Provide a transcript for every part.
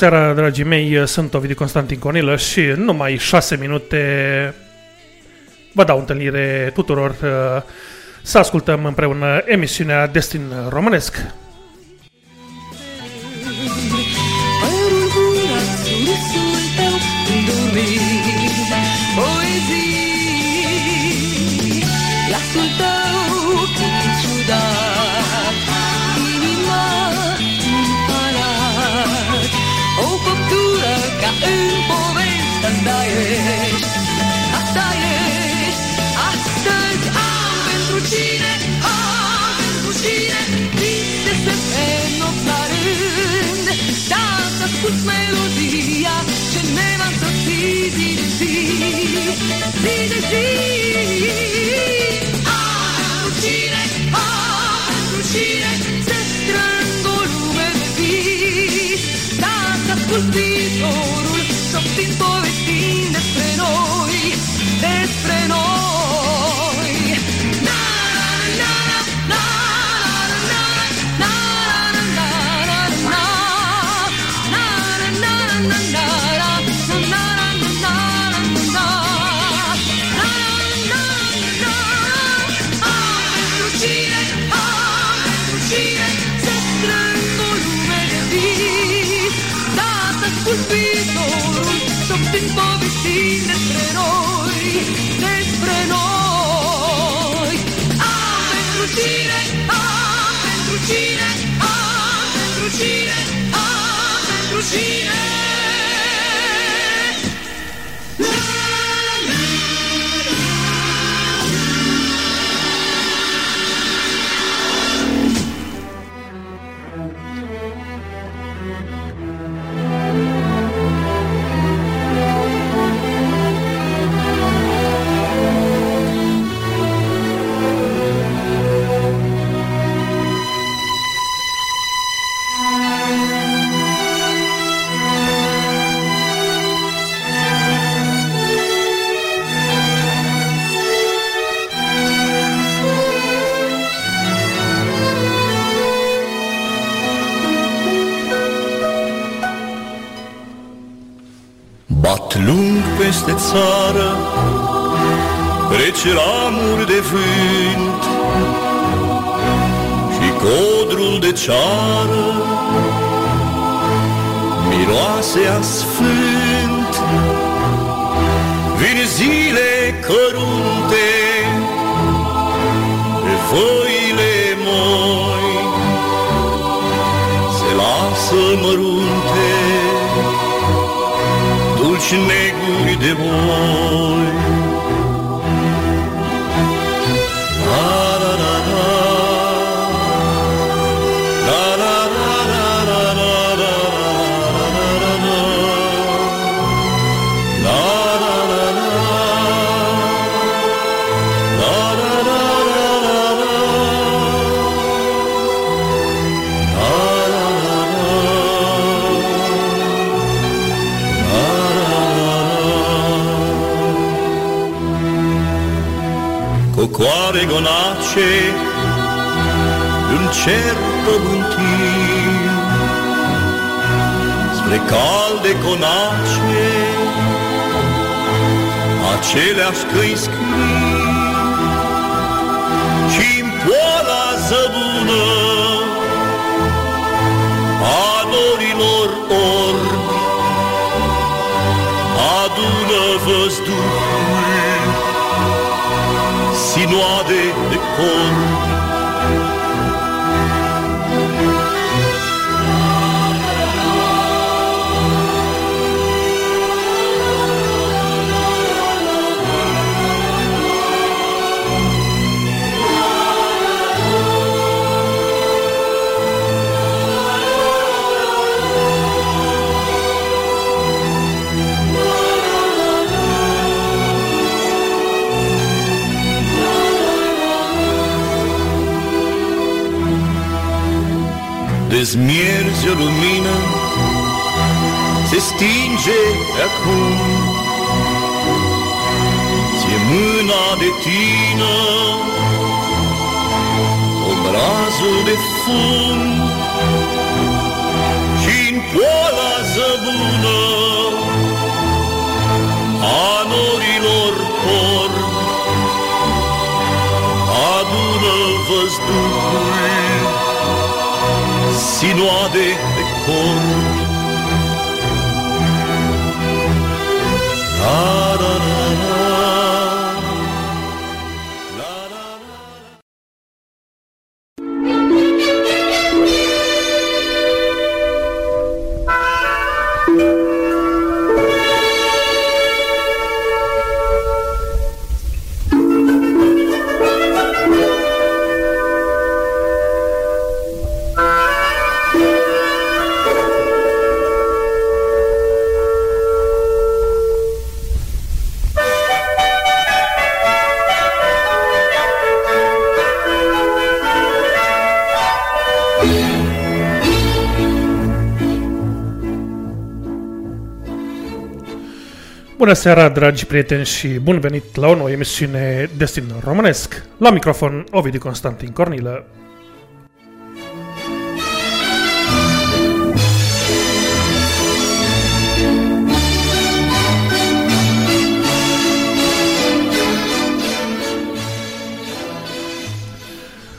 seara, dragii mei, sunt Ovidiu Constantin Conilă și în numai șase minute vă dau întâlnire tuturor să ascultăm împreună emisiunea Destin Românesc. Noapte lung peste țară Trece ramuri de vânt Și codrul de ceară Miroase a sfânt. Vin zile cărunte Pe văile moi Se lasă mărunte. snäggor de boy. pace în cer pământim. Spre calde conace aceleași căi scrii și în poala zăbună a norilor orbi adună văzduhul sino ha de, de con dezmierzi o lumină, se stinge acum. Ție mâna de tine, obrazul de fum și în poala zăbună a norilor por adună văzduhul sinuade de cor. La, la, la, la. Bună seara, dragi prieteni, și bun venit la o nouă emisiune Destin Românesc. La microfon, Ovidiu Constantin Cornilă.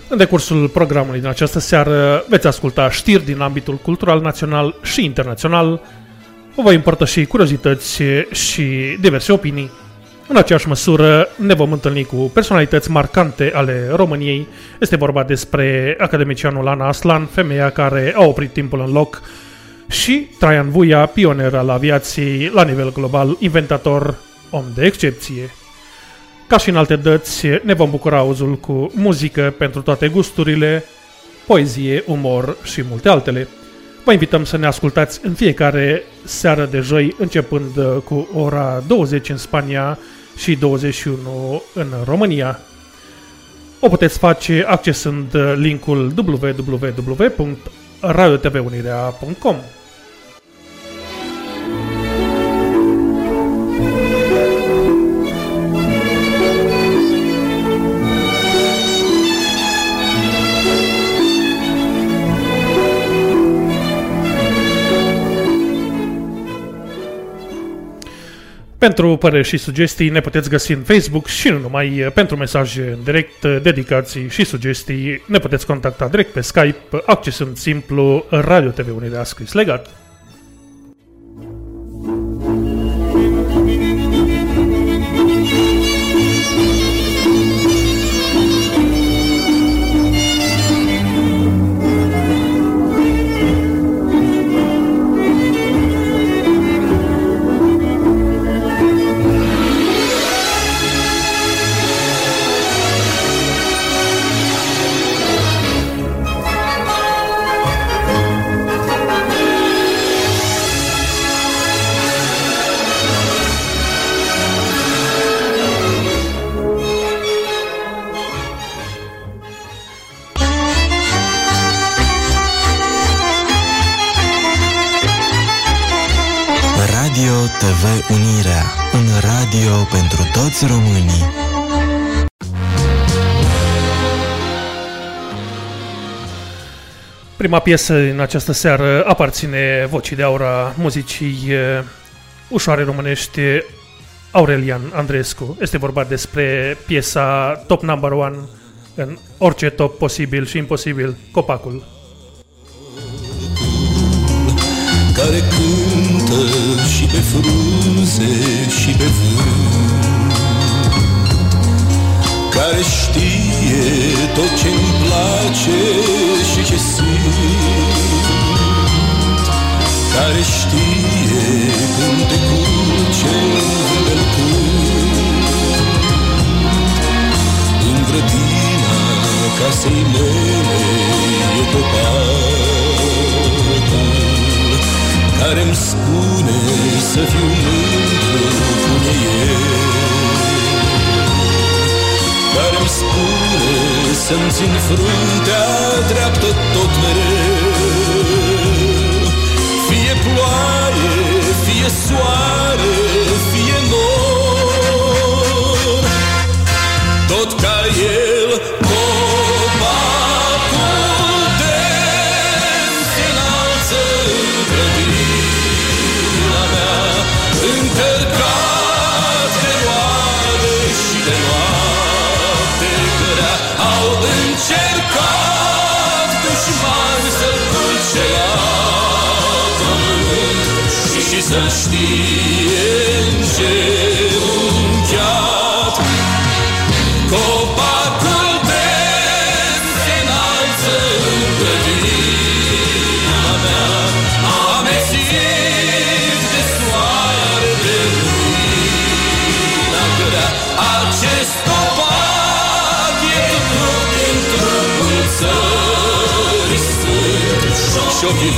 În decursul programului din această seară veți asculta știri din ambitul cultural național și internațional, Vă voi împărtăși curiozități și diverse opinii. În aceeași măsură ne vom întâlni cu personalități marcante ale României. Este vorba despre academicianul Ana Aslan, femeia care a oprit timpul în loc, și Traian Vuia, pioner al aviației la nivel global, inventator, om de excepție. Ca și în alte dăți, ne vom bucura auzul cu muzică pentru toate gusturile, poezie, umor și multe altele. Vă invităm să ne ascultați în fiecare seară de joi, începând uh, cu ora 20 în Spania și 21 în România. O puteți face accesând uh, linkul www.radiotvunirea.com Pentru păreri și sugestii ne puteți găsi în Facebook și nu numai pentru mesaje în direct, dedicații și sugestii ne puteți contacta direct pe Skype accesând simplu Radio TV Unirea scris legat. TV Unirea, un radio pentru toți românii. Prima piesă din această seară aparține vocii de aura muzicii eh, ușoare românești Aurelian Andrescu. Este vorba despre piesa Top Number One în orice top posibil și imposibil, Copacul. care cântă și pe frunze și pe vânt, care știe tot ce-mi place și ce simt, care știe cântecul ce-mi în grădina casei mele e topacul care-mi spune să fiu mândru cum e el care-mi spune să Să-mi țin fruntea dreaptă tot mereu? Fie ploaie, fie soare, să știe îngenunchiat Copacul de se înalță în grădina mea Amețit de soare de lumina grea Acest copac e trup din trupul țării sfânt Și-o fi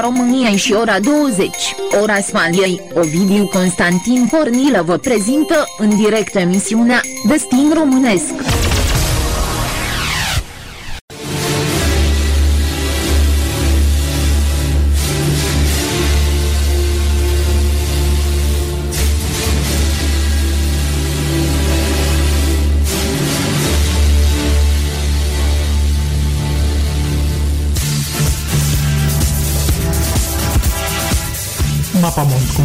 ora României și ora 20, ora Spaniei, Ovidiu Constantin Pornilă vă prezintă în direct emisiunea Destin Românesc.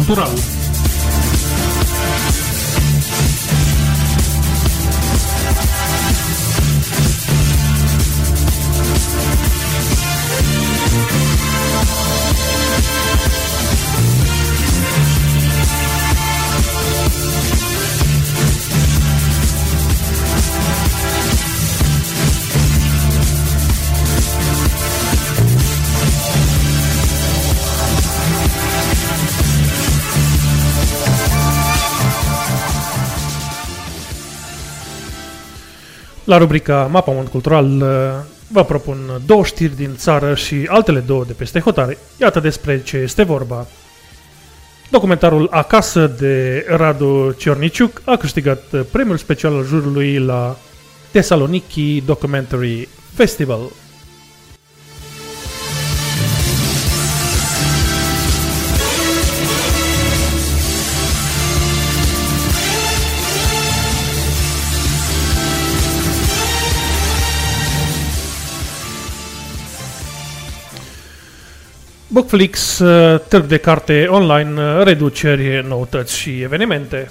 Cultural. La rubrica Mapamont Cultural uh, vă propun două știri din țară și altele două de peste hotare. Iată despre ce este vorba. Documentarul Acasă de Radu Ciorniciuc a câștigat uh, premiul special al jurului la Thessaloniki Documentary Festival. Bookflix, uh, târg de carte online, uh, reduceri, noutăți și evenimente.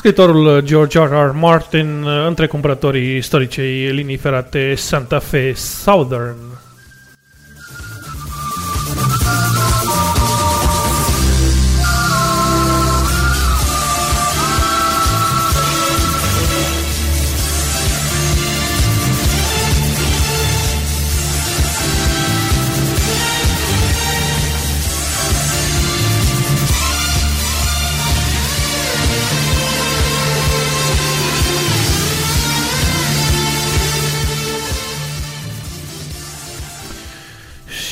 Scritorul George R. R. Martin uh, între cumpărătorii istoricei linii ferate Santa Fe Southern.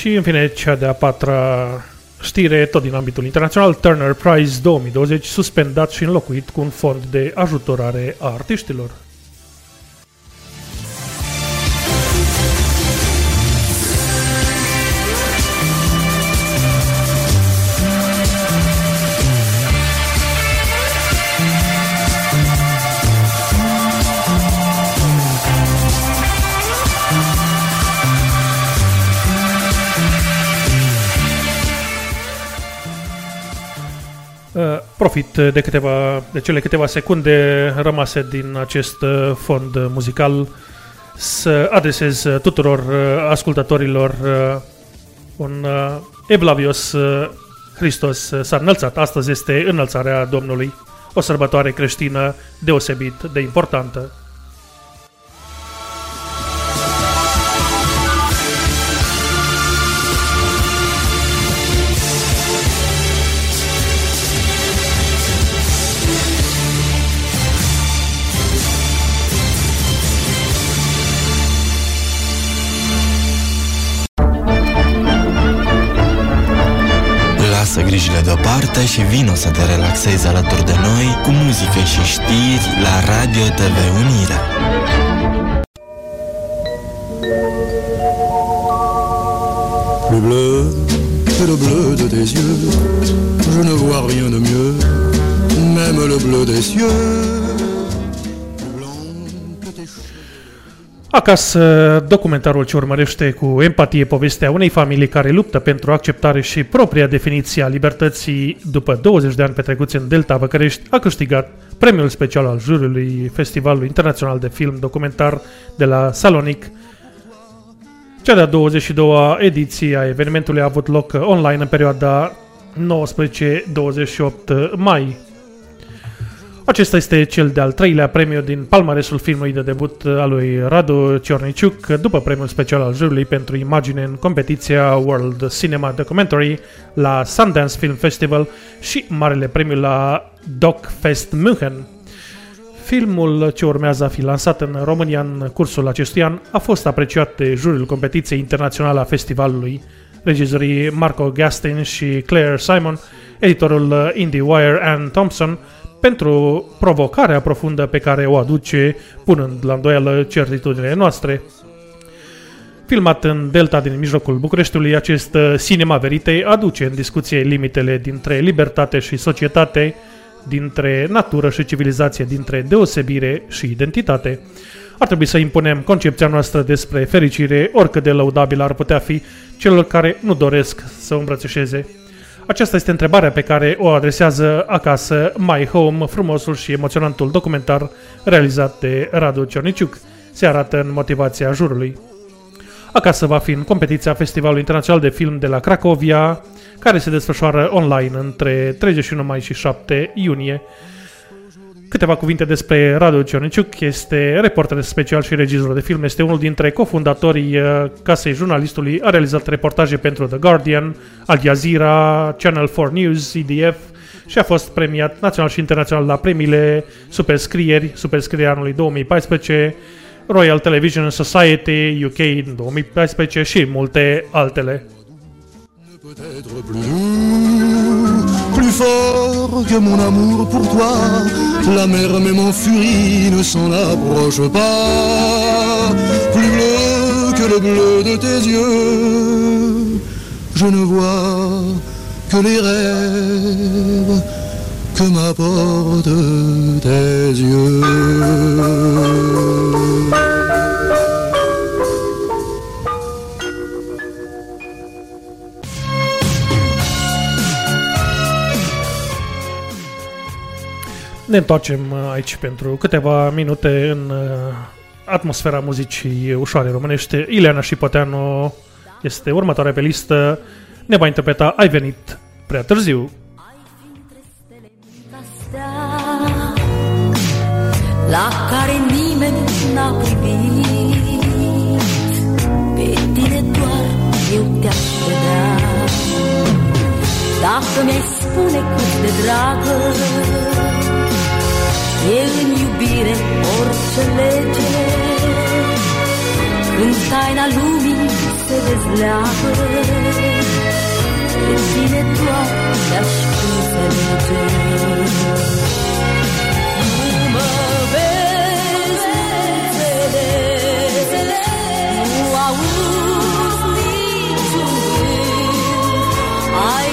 Și în fine, cea de-a patra știre, tot din ambitul internațional, Turner Prize 2020, suspendat și înlocuit cu un fond de ajutorare a artiștilor. Profit de, câteva, de cele câteva secunde rămase din acest uh, fond muzical să adresez tuturor uh, ascultătorilor un evlavios Hristos s-a înălțat. Astăzi este înălțarea Domnului, o sărbătoare creștină deosebit de importantă. Deoparte și vino să te relaxezi alături de noi cu muzică și știri la Radio TV Unirea. Le bleu, c'est le bleu de tes yeux. Je ne vois rien de mieux, même le bleu des cieux. Acasă, documentarul ce urmărește cu empatie povestea unei familii care luptă pentru acceptare și propria definiție a libertății după 20 de ani petrecuți în Delta Văcărești a câștigat premiul special al juriului Festivalului Internațional de Film Documentar de la Salonic. Cea de-a 22-a ediție a evenimentului a avut loc online în perioada 19-28 mai acesta este cel de-al treilea premiu din palmaresul filmului de debut al lui Radu Ciorniciuc, după premiul special al jurului pentru imagine în competiția World Cinema Documentary la Sundance Film Festival și marele premiu la Doc Fest München. Filmul ce urmează a fi lansat în România în cursul acestui an a fost apreciat de juriul competiției internaționale a festivalului, regizorii Marco Gastin și Claire Simon, editorul IndieWire Ann Thompson, pentru provocarea profundă pe care o aduce, punând la îndoială certitudinile noastre. Filmat în delta din mijlocul Bucureștiului, acest uh, cinema verite aduce în discuție limitele dintre libertate și societate, dintre natură și civilizație, dintre deosebire și identitate. Ar trebui să impunem concepția noastră despre fericire, oricât de lăudabil ar putea fi celor care nu doresc să o îmbrățișeze. Aceasta este întrebarea pe care o adresează acasă My Home, frumosul și emoționantul documentar realizat de Radu Ciorniciuc. Se arată în motivația jurului. Acasă va fi în competiția Festivalului Internațional de Film de la Cracovia, care se desfășoară online între 31 mai și 7 iunie. Câteva cuvinte despre Radu Ciorniciuc, este reporter special și regizor de film, este unul dintre cofundatorii uh, casei jurnalistului, a realizat reportaje pentru The Guardian, Al Jazeera, Channel 4 News, EDF și a fost premiat național și internațional la premiile Superscrieri, Superscrieri anului 2014, Royal Television Society UK în 2014 și multe altele. Plus fort que mon amour pour toi. La mer même en furie ne s'en approche pas. Plus bleu que le bleu de tes yeux, je ne vois que les rêves que m'apportent tes yeux. Ne întoarcem uh, aici pentru câteva minute în uh, atmosfera muzicii ușoare românește. Ileana Șipoteanu este următoarea pe listă. Ne va interpreta Ai venit prea târziu. la care nimeni n-a privit. Pe tine doar eu te-aș vedea. Dacă mi-ai spune cât de dragă e în iubire orice lege, când taina lumii se dezleagă, pe tine doar te-aș înțelege. Nu mă vezi, nu înțelegi, nu auzi niciun gând. Ai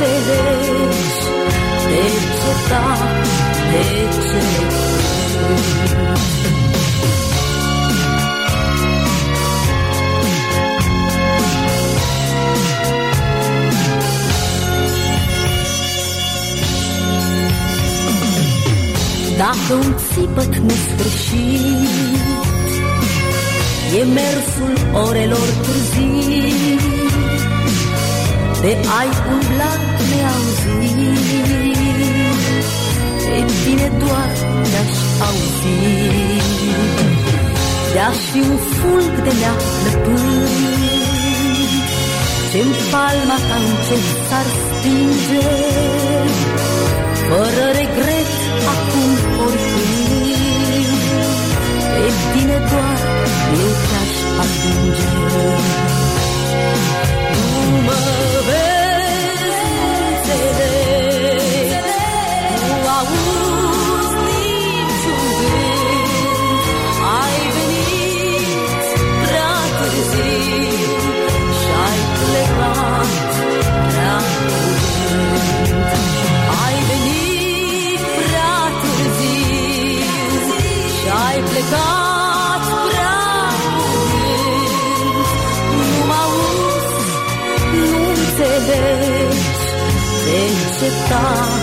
nu înțelegi de ce da, de ce plâng. Dacă un țipăt nesfârșit E mersul orelor târzii De ai umblat neauzit. Pe tine doar te-aș auzi. De-aș fi un fulg de mea plăpând Ce-n palma ta încet s-ar stinge fără regret acum oricând. Pe tine doar eu te-aș atinge Nu mă de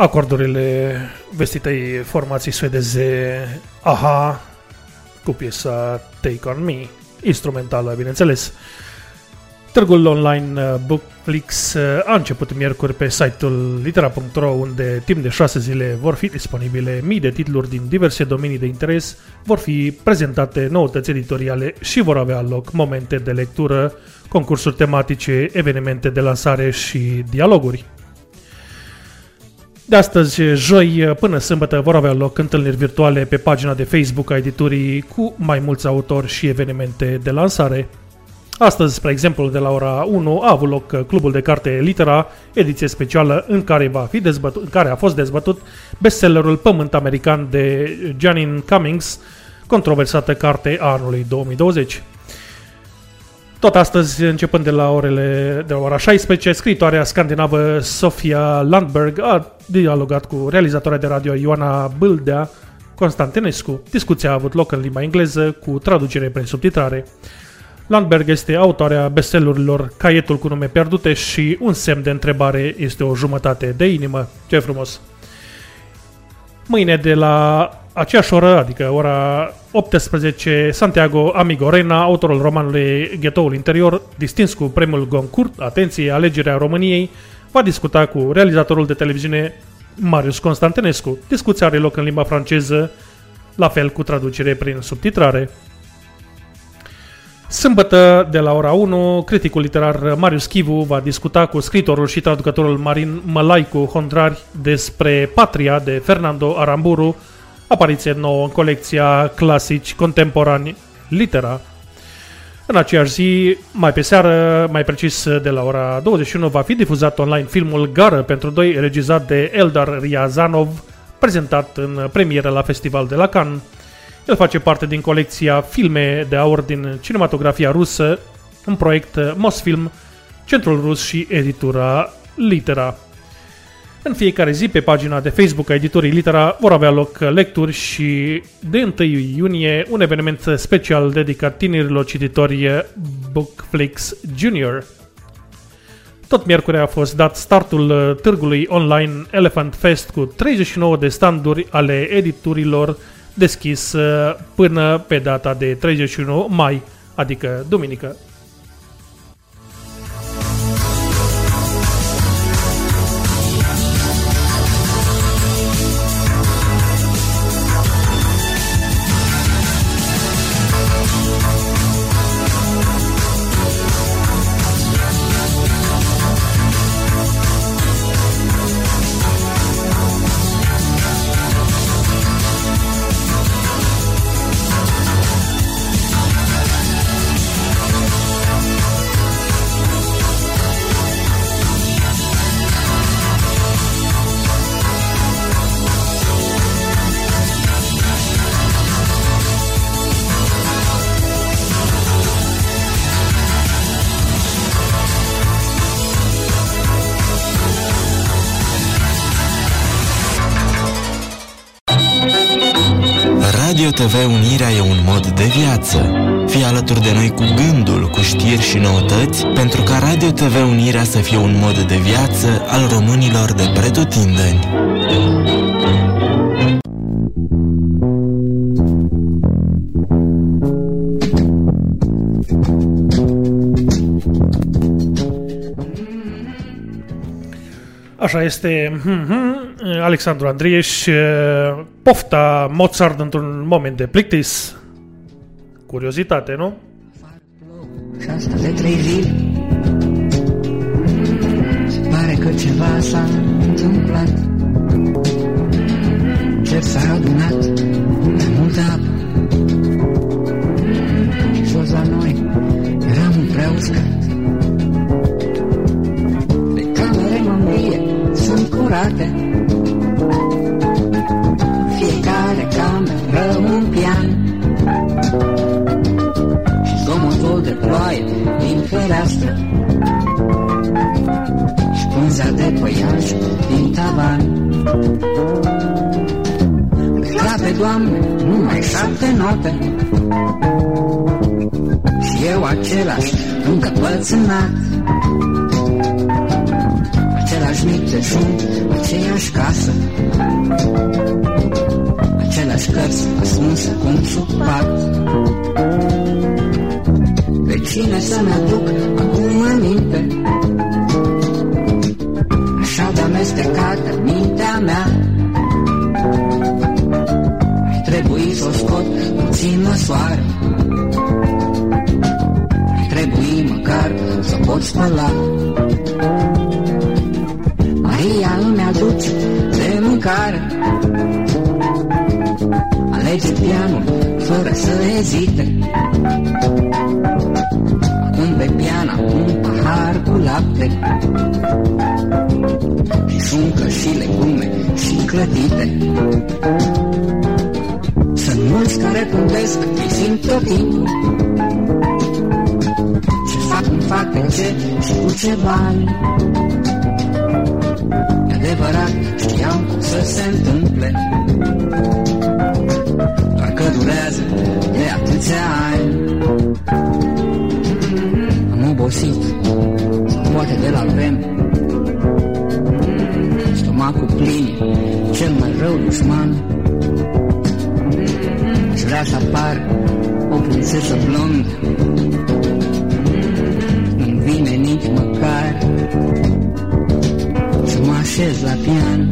Acordurile vestitei formații suedeze AHA cu piesa Take On Me, instrumentală, bineînțeles. Târgul online uh, Bookflix uh, a început miercuri pe site-ul litera.ro unde timp de șase zile vor fi disponibile mii de titluri din diverse domenii de interes, vor fi prezentate noutăți editoriale și vor avea loc momente de lectură, concursuri tematice, evenimente de lansare și dialoguri. De astăzi, joi până sâmbătă, vor avea loc întâlniri virtuale pe pagina de Facebook a editurii cu mai mulți autori și evenimente de lansare. Astăzi, spre exemplu, de la ora 1 a avut loc uh, Clubul de Carte Litera, ediție specială în care, va fi dezbătut, în care a fost dezbătut bestsellerul Pământ American de Janine Cummings, controversată carte a anului 2020. Tot astăzi, începând de la orele de la ora 16, scritoarea scandinavă Sofia Landberg a dialogat cu realizatoarea de radio Ioana Bâldea Constantinescu. Discuția a avut loc în limba engleză cu traducere prin subtitrare. Landberg este autoarea bestsellerurilor Caietul cu nume pierdute și Un semn de întrebare este o jumătate de inimă. Ce frumos! Mâine de la aceeași oră, adică ora 18, Santiago Amigorena, autorul romanului Ghetoul Interior, distins cu premiul Goncourt, atenție, alegerea României, va discuta cu realizatorul de televiziune Marius Constantinescu. Discuția are loc în limba franceză, la fel cu traducere prin subtitrare. Sâmbătă, de la ora 1, criticul literar Marius Chivu va discuta cu scritorul și traducătorul Marin Mălaicu Hondrari despre Patria de Fernando Aramburu, apariție nouă în colecția Clasici Contemporani Litera. În aceeași zi, mai pe seară, mai precis de la ora 21, va fi difuzat online filmul Gară pentru doi, regizat de Eldar Riazanov, prezentat în premieră la Festival de la Cannes. El face parte din colecția Filme de aur din cinematografia rusă, un proiect Mosfilm, Centrul Rus și editura Litera. În fiecare zi, pe pagina de Facebook a editorii Litera vor avea loc lecturi și de 1 iunie un eveniment special dedicat tinerilor cititori Bookflix Junior. Tot miercuri a fost dat startul târgului online Elephant Fest cu 39 de standuri ale editurilor deschis până pe data de 31 mai, adică duminică. Să fie un mod de viață al românilor de pretutindeni. Așa este mhm, Alexandru Andrieș, pofta Mozart într-un moment de plictis. Curiozitate, nu? Și asta de trei zile ceva s-a întâmplat. Cer s-a adunat mai multă apă. Și jos la noi era mult prea uscat. De camere mămrie sunt curate. Fiecare cameră un pian. Și zgomotul de ploaie din fereastră și pânza de păianj din tavan. Clape, Doamne, numai șapte note și eu același încăpățânat. Același mic dejun, aceeași casă, aceleași cărți ascunse cu un supat. Pe cine să-mi aduc acum aminte? Așa de amestecată mintea mea. Ar trebui să o scot puțin la soare. Ar trebui măcar să pot spăla. Maria îmi aduce de mâncare. Alege pianul fără să ezite. Pun pe piana un pahar cu lapte Și șuncă și legume și clătite Sunt mulți care pândesc, îi simt tot timpul Ce fac, cum fac, de ce? Și cu ce bani. E adevărat, știam cum să se întâmple. Doar că durează de atâția ani. Am obosit, poate de la vreme Stomacul plin, cel mai rău dușman. Aș vrea să apar o prințesă blondă. Nu-mi vine nici măcar Să mă așez la pian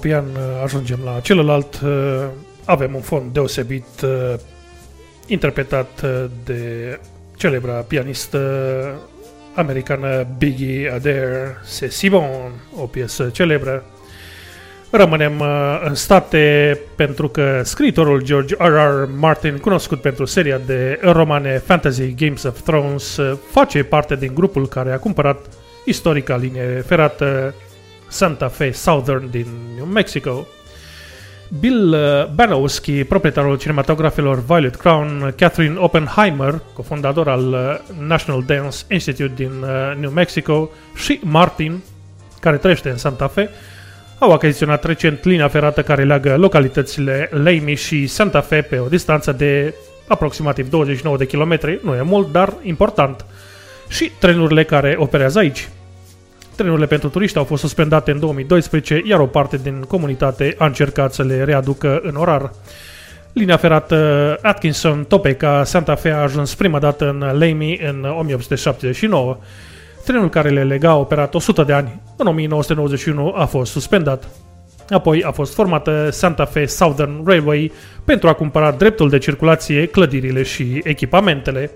De la un pian uh, ajungem la celălalt. uh, Avem un fond deosebit uh, interpretat uh, de celebra pianistă americană Biggie Adair, C'est si bon, o piesă celebră. Rămânem uh, în state pentru că scriitorul George R.R. Martin, cunoscut pentru seria de romane Fantasy Games of Thrones, uh, face parte din grupul care a cumpărat istorica linie ferată Santa Fe Southern din New Mexico. Bill uh, Banowski, proprietarul cinematografelor Violet Crown, Catherine Oppenheimer, cofondador al uh, National Dance Institute din uh, New Mexico, și Martin, care trăiește în Santa Fe, au achiziționat recent linia ferată care leagă localitățile Lamy și Santa Fe pe o distanță de aproximativ 29 de kilometri, nu e mult, dar important, și trenurile care operează aici. Trenurile pentru turiști au fost suspendate în 2012, iar o parte din comunitate a încercat să le readucă în orar. Linia ferată Atkinson-Topeka Santa Fe a ajuns prima dată în Lamy în 1879. Trenul care le lega a operat 100 de ani. În 1991 a fost suspendat. Apoi a fost formată Santa Fe Southern Railway pentru a cumpăra dreptul de circulație, clădirile și echipamentele.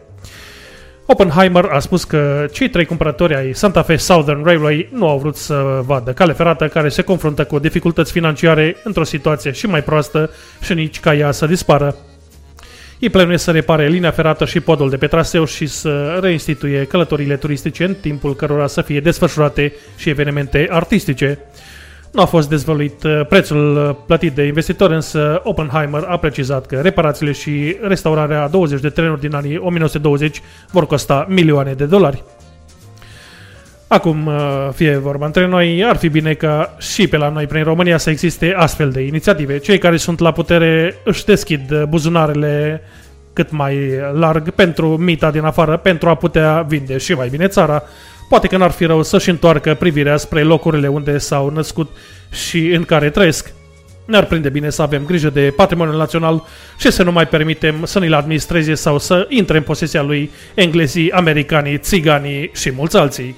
Oppenheimer a spus că cei trei cumpărători ai Santa Fe Southern Railway nu au vrut să vadă cale ferată care se confruntă cu dificultăți financiare într-o situație și mai proastă și nici ca ea să dispară. Ei plănuiesc să repare linia ferată și podul de pe traseu și să reinstituie călătorile turistice în timpul cărora să fie desfășurate și evenimente artistice. Nu a fost dezvăluit uh, prețul uh, plătit de investitor, însă Oppenheimer a precizat că reparațiile și restaurarea a 20 de trenuri din anii 1920 vor costa milioane de dolari. Acum, uh, fie vorba între noi, ar fi bine ca și pe la noi prin România să existe astfel de inițiative. Cei care sunt la putere își deschid buzunarele cât mai larg pentru mita din afară, pentru a putea vinde și mai bine țara. Poate că n-ar fi rău să-și întoarcă privirea spre locurile unde s-au născut și în care trăiesc. Ne-ar prinde bine să avem grijă de patrimoniul național și să nu mai permitem să ni-l administreze sau să intre în posesia lui englezii, americanii, țiganii și mulți alții.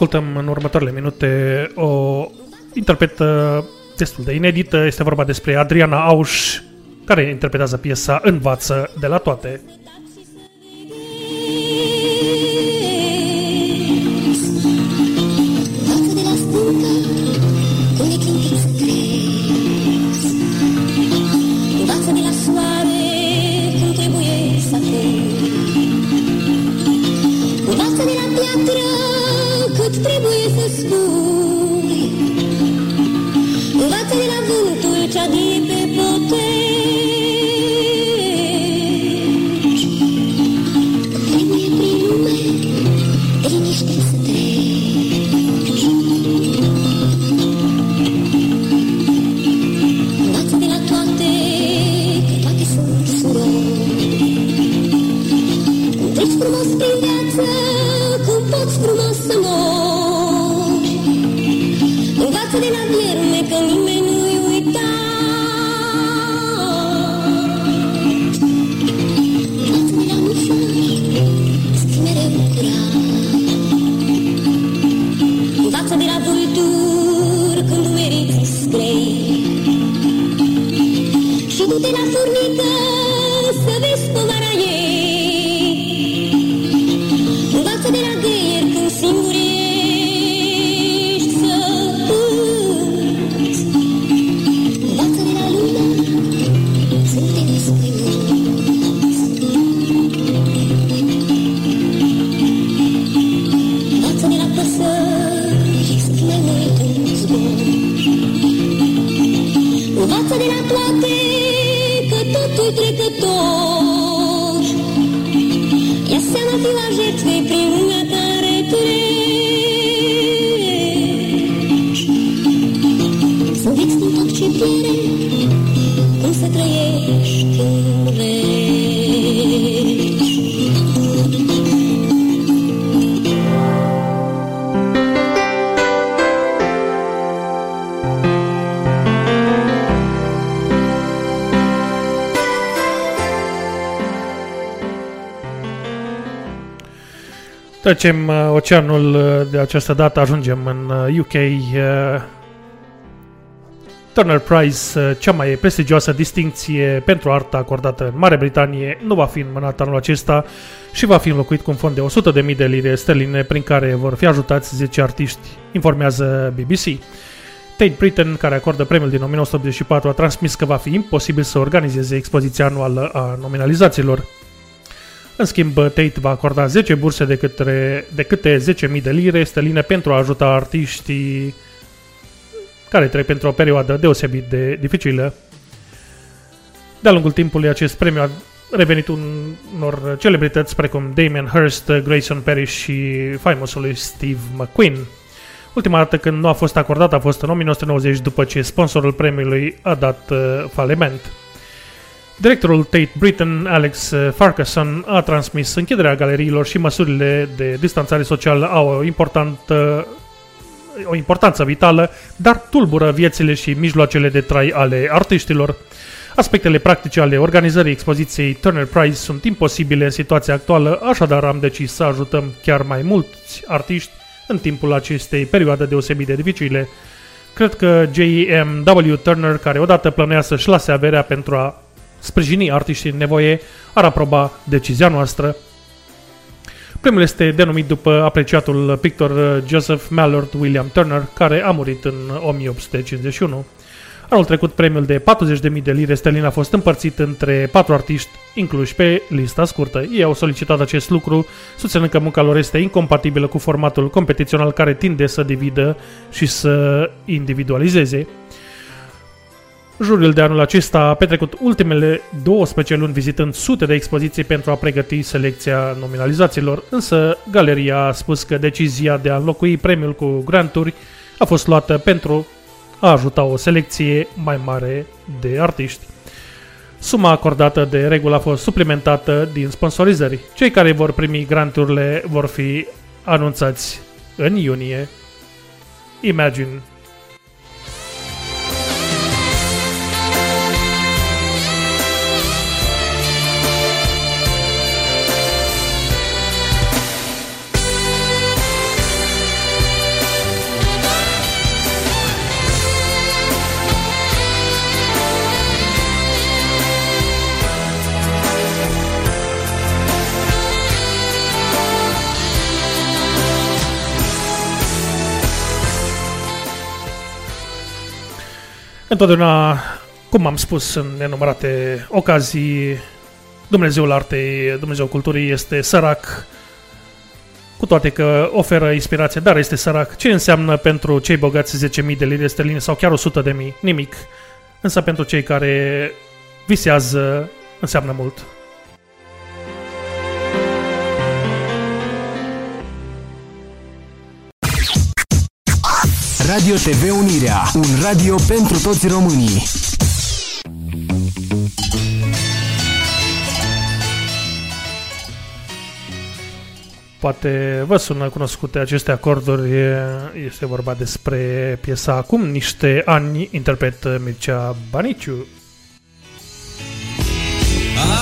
Ascultăm în următoarele minute o interpretă destul de inedită. Este vorba despre Adriana Auș, care interpretează piesa Învață de la toate. Trecem uh, oceanul uh, de această dată, ajungem în uh, UK. uh, Turner Prize, uh, cea mai prestigioasă distinție pentru artă acordată în Marea Britanie, nu va fi înmânat anul acesta și va fi înlocuit cu un fond de 100.000 de lire sterline prin care vor fi ajutați 10 artiști, informează BBC. Tate Britain, care acordă premiul din 1984, a transmis că va fi imposibil să organizeze expoziția anuală a nominalizațiilor. În schimb, Tate va acorda 10 burse de, către, de câte 10.000 de lire sterline pentru a ajuta artiștii care trec pentru o perioadă deosebit de dificilă. De-a lungul timpului, acest premiu a revenit un- unor celebrități precum Damien Hirst, Grayson Perry și faimosului Steve McQueen. Ultima dată când nu a fost acordat a fost în 1990 după ce sponsorul premiului a dat uh, faliment. Directorul Tate Britain, Alex uh, Farquharson, a transmis închiderea galeriilor și măsurile de distanțare socială au o, importantă, o importanță vitală, dar tulbură viețile și mijloacele de trai ale artiștilor. Aspectele practice ale organizării expoziției Turner Prize sunt imposibile în situația actuală, așadar am decis să ajutăm chiar mai mulți artiști în timpul acestei perioade deosebit de dificile. Cred că J.M.W. Turner, care odată plănuia să-și lase averea pentru a sprijini artiștii în nevoie, ar aproba decizia noastră. Premiul este denumit după apreciatul pictor Joseph Mallord William Turner, care a murit în 1851. Anul trecut, premiul de 40.000 de lire sterline a fost împărțit între patru artiști incluși pe lista scurtă. Ei au solicitat acest lucru, susținând că munca lor este incompatibilă cu formatul competițional care tinde să dividă și să individualizeze. Juriul de anul acesta a petrecut ultimele 12 luni vizitând sute de expoziții pentru a pregăti selecția nominalizațiilor, însă galeria a spus că decizia de a înlocui premiul cu granturi a fost luată pentru a ajuta o selecție mai mare de artiști. Suma acordată de regulă a fost suplimentată din sponsorizări. Cei care vor primi granturile vor fi anunțați în iunie. Imagine Întotdeauna, cum am spus în nenumărate ocazii, Dumnezeul artei, Dumnezeul culturii este sărac, cu toate că oferă inspirație, dar este sărac. Ce înseamnă pentru cei bogați 10.000 de lire sterline sau chiar 100 de mii? Nimic. Însă pentru cei care visează, înseamnă mult. Radio TV Unirea, un radio pentru toți românii. Poate vă sună cunoscute aceste acorduri, este vorba despre piesa Acum niște ani, interpret Mircea Baniciu.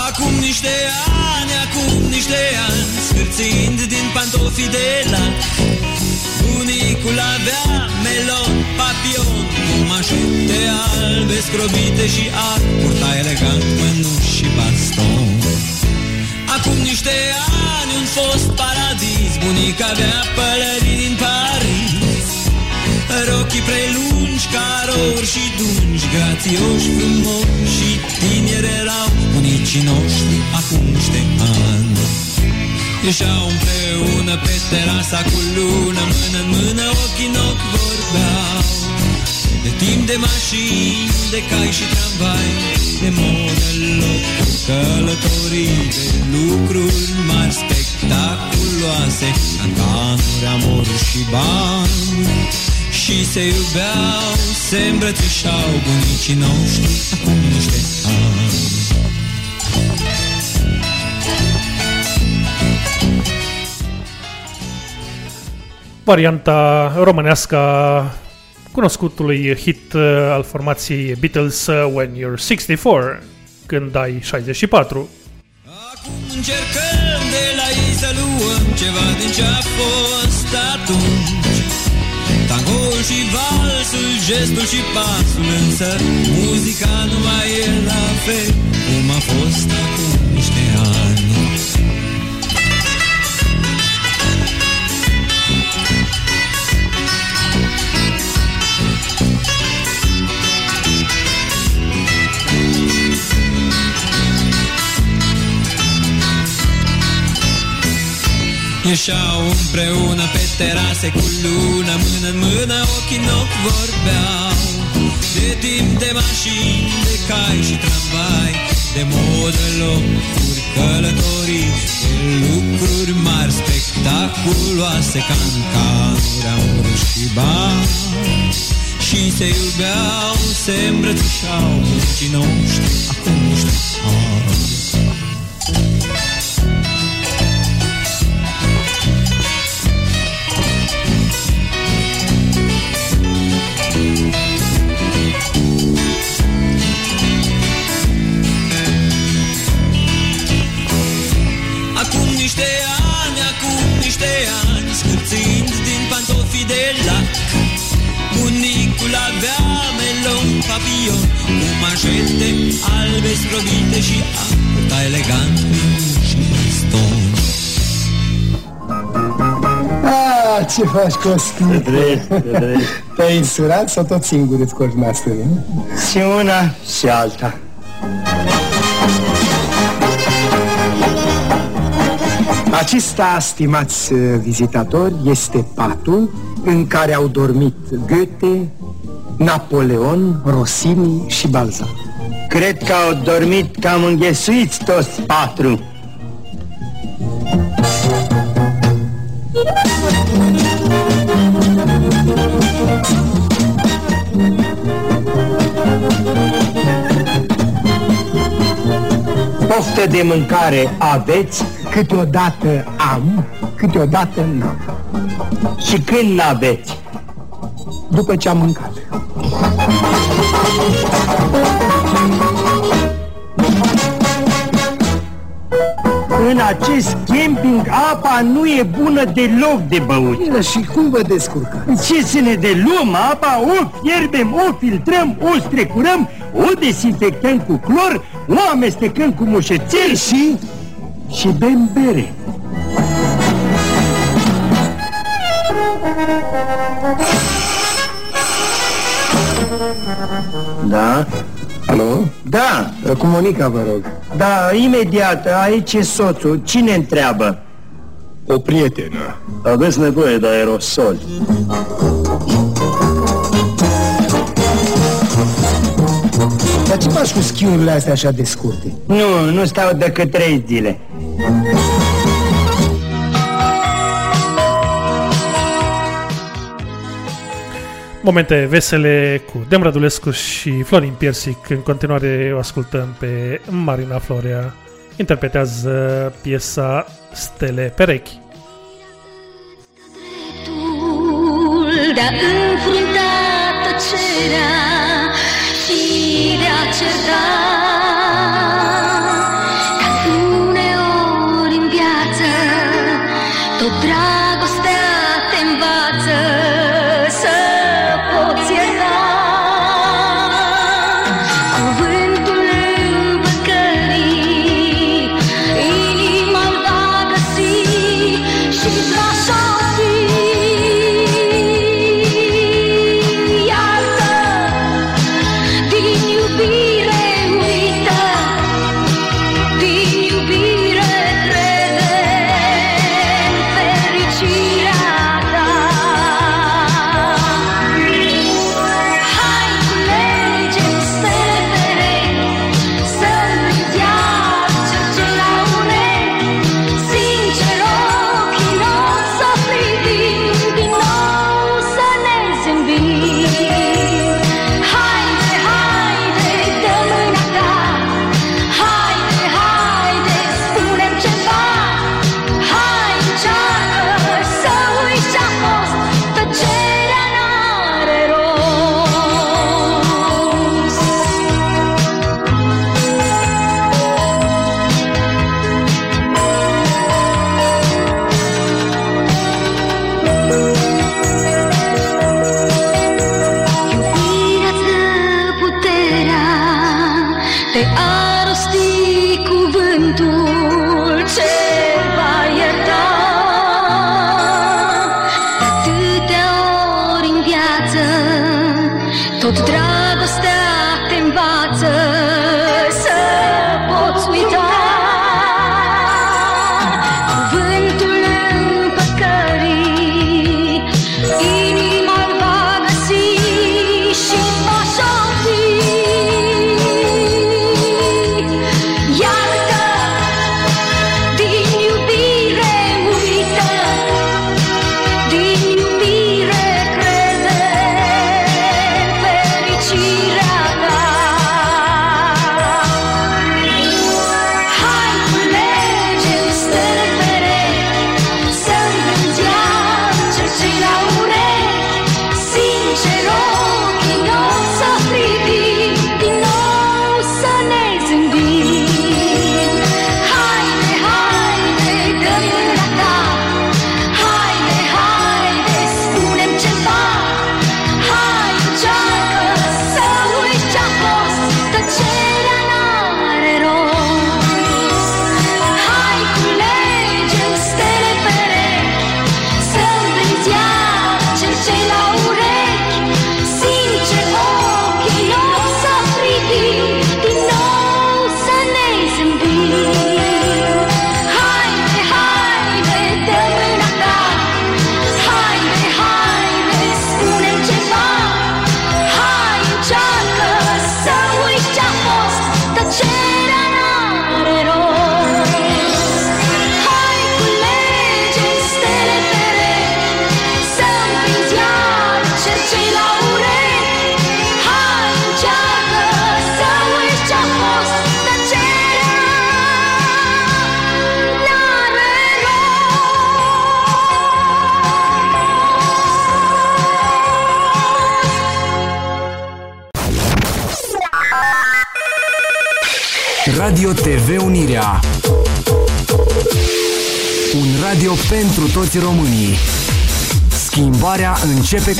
Acum niște ani, acum niște ani Scârțind din pantofii de lac Bunicul avea melon, papion Mașete albe, scrobite și ar Purta elegant mănuși și baston. Acum niște ani, un fost paradis Bunica avea pălării din Paris. Rochii prelungi, carouri și dungi Grațioși, frumoși și tineri erau Bunicii noștri acum niște ani Ieșeau împreună pe terasa cu lună Mână în mână, ochii în ochi vorbeau. De timp de mașini, de cai și tramvai De modă locuri, călătorii De lucruri mari, spectaculoase. Cancanuri, amor și bani. Și se iubeau, se îmbrățișau bunicii noștri acum niște ani. Varianta românească a cunoscutului hit uh, al formației Beatles uh, When You're 64, când ai 64. Acum încercăm de la ei să luăm ceva din ce a fost atunci Tangoul și valsul, gestul și pasul Însă muzica nu mai e la fel Cum a fost acum Ieșeau împreună pe terase cu lună Mână în mână, ochii în ochi vorbeau. De timp de mașini, de cai și tramvai De modă locuri, călătorii De lucruri mari, spectaculoase Cancanuri, aur și bani. Și se iubeau, se îmbrățișau Bunicii noștri, acum niște ani manșete albe scrobite și a Purta elegant și baston Ah, ce faci, Costi? Te drept, te drept. Te-ai însurat sau tot singur îți coși nastele? Și una și alta. Acesta, stimați uh, vizitatori, este patul în care au dormit Goethe, Napoleon, Rossini și Balzac. Cred că au dormit cam înghesuiți toți patru. Poftă de mâncare aveți, câteodată am, câteodată n-am. Și când n-aveți? După ce am mâncat. Acest camping apa nu e bună deloc de băut. Bine, și cum vă descurcați? Ce să ne deluăm apa, o fierbem, o filtrăm, o strecurăm, o desinfectăm cu clor, o amestecăm cu mușețel și... și bem bere. Da? Alo? Da, Cu Monica, vă rog. da, imediat, aici e soțul. Cine întreabă? O prietenă. Aveți nevoie de aerosol. Dar ce faci cu schiurile astea așa de scurte? Nu, nu stau decât trei zile. Momente vesele cu Dem Radulescu și Florin Piersic. În continuare o ascultăm pe Marina Florea. Interpretează piesa Stele Perechi. de-a înfrunta tăcerea și de a certa.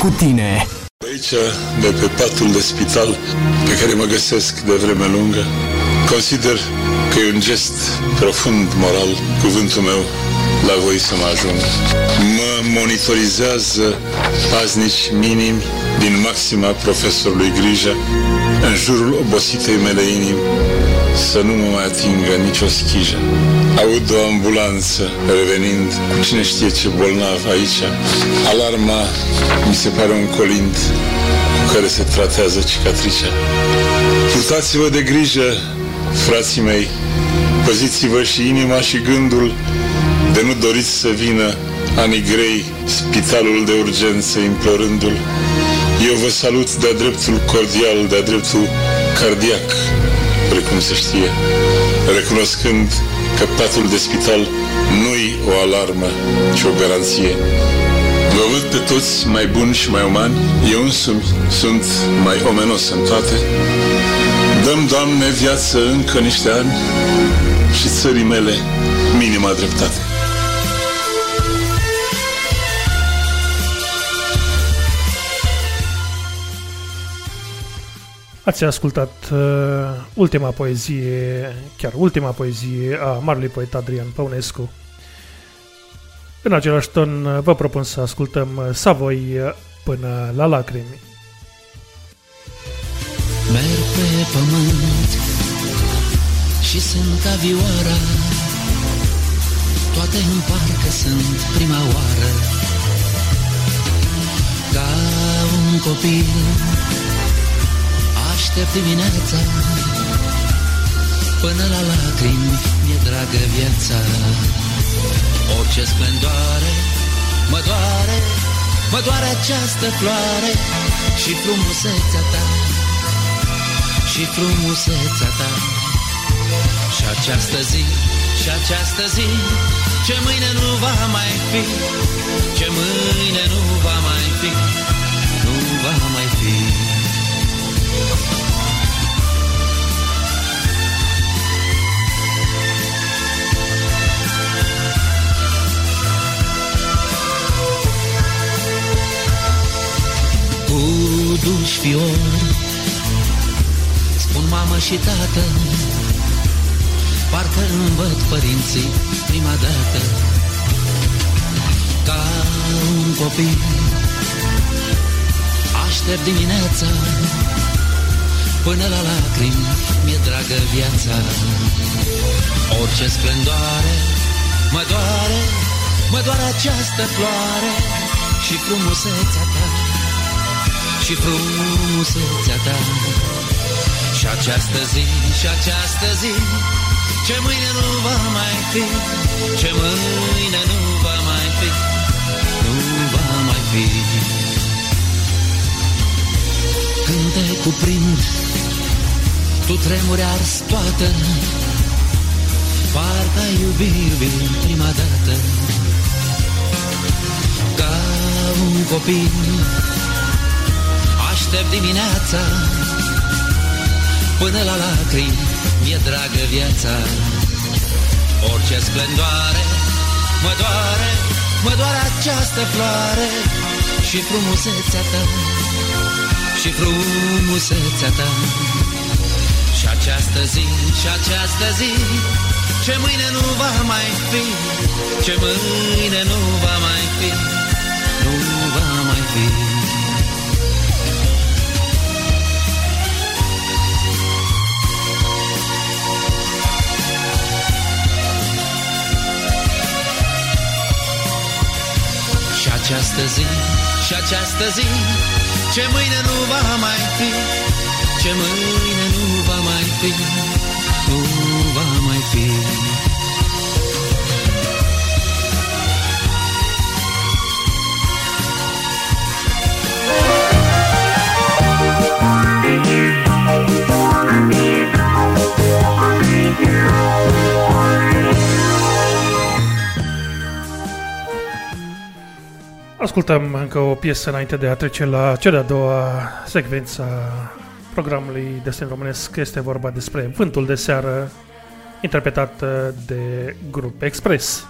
Cu tine. Aici, de pe patul de spital pe care mă găsesc de vreme lungă, consider că e un gest profund moral cuvântul meu la voi să mă ajungă. Mă monitorizează paznici minimi din maxima profesorului grijă, în jurul obositei mele inimi, să nu mă mai atingă nicio schijă. Aud o ambulanță revenind, cu cine știe ce bolnav aici. Alarma mi se pare un colind cu care se tratează cicatricea. Purtați-vă de grijă, frații mei, păziți-vă și inima și gândul de nu doriți să vină anii grei, spitalul de urgență implorându-l. Eu vă salut de-a dreptul cordial, de-a dreptul cardiac, precum se știe, recunoscând că patul de spital nu-i o alarmă, ci o garanție. Vă văd pe toți mai buni și mai umani, eu însumi sunt mai omenos în toate. Dăm, Doamne, viață încă niște ani și țării mele minima dreptate. Ați ascultat uh, ultima poezie, chiar ultima poezie a marului poet Adrian Păunescu. În același ton uh, vă propun să ascultăm uh, Savoi uh, până la lacrimi. Merg pe pământ și sunt ca vioara Toate în parcă sunt prima oară Ca un copil Aștept dimineața Până la lacrimi mi-e dragă viața. Orice splendoare mă doare Mă doare această floare și frumusețea ta Și frumusețea ta. Și această zi, și această zi Ce mâine nu va mai fi Ce mâine nu va mai fi duși fiori Spun mamă și tată Parcă îmi văd părinții prima dată. Ca un copil Aștept dimineața Până la lacrimi mi-e dragă viața. Orice splendoare mă doare Mă doare această floare Și frumusețea ta Și frumusețea ta. Și această zi, și această zi Ce mâine nu va mai fi Ce mâine nu va mai fi Nu va mai fi. Când te cuprind Tu tremuri ars toată Parcă ai iubi, iubi prima dată. Ca un copil Aștept dimineața. Până la lacrimi Mi-e dragă viața. Orice splendoare Mă doare Mă doare această floare Și frumusețea ta Și frumusețea ta. Și această zi Și această zi Ce mâine nu va mai fi Ce mâine nu va mai fi Nu va mai fi această zi, și această zi Ce mâine nu va mai fi Ce mâine nu va mai fi Nu va mai fi Ascultăm încă o piesă înainte de a trece la cea de-a doua secvență a programului Destin Românesc. Este vorba despre Vântul de seară, interpretat de Grup Express.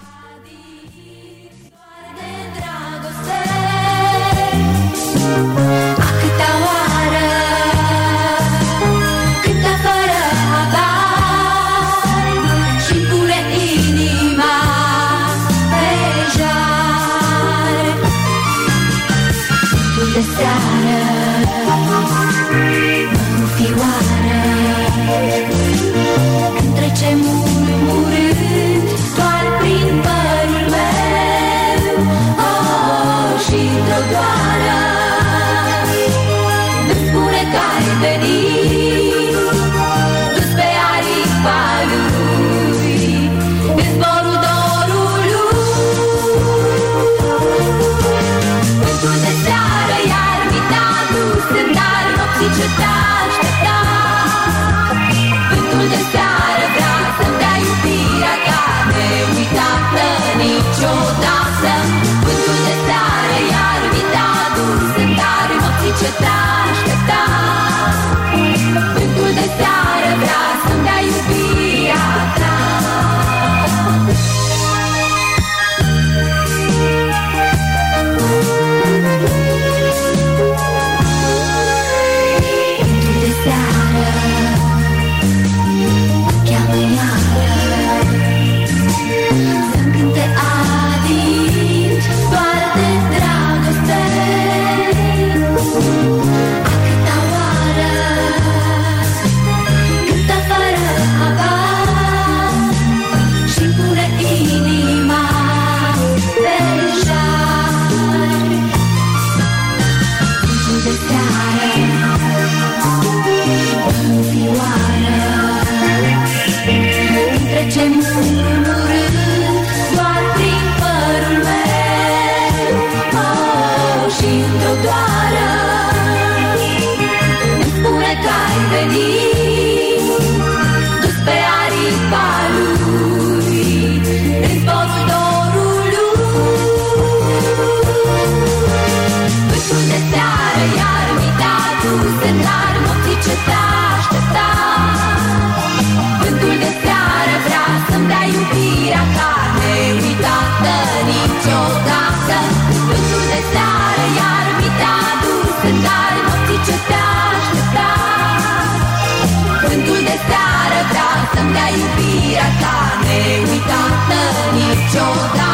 Niciodată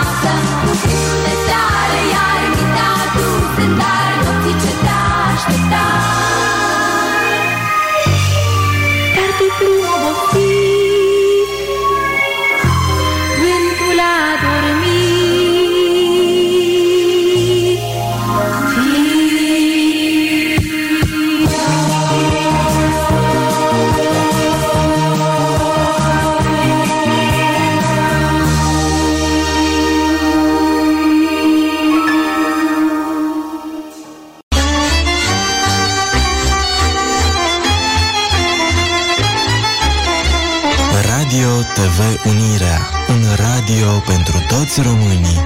Radio TV Unirea, un radio pentru toți românii.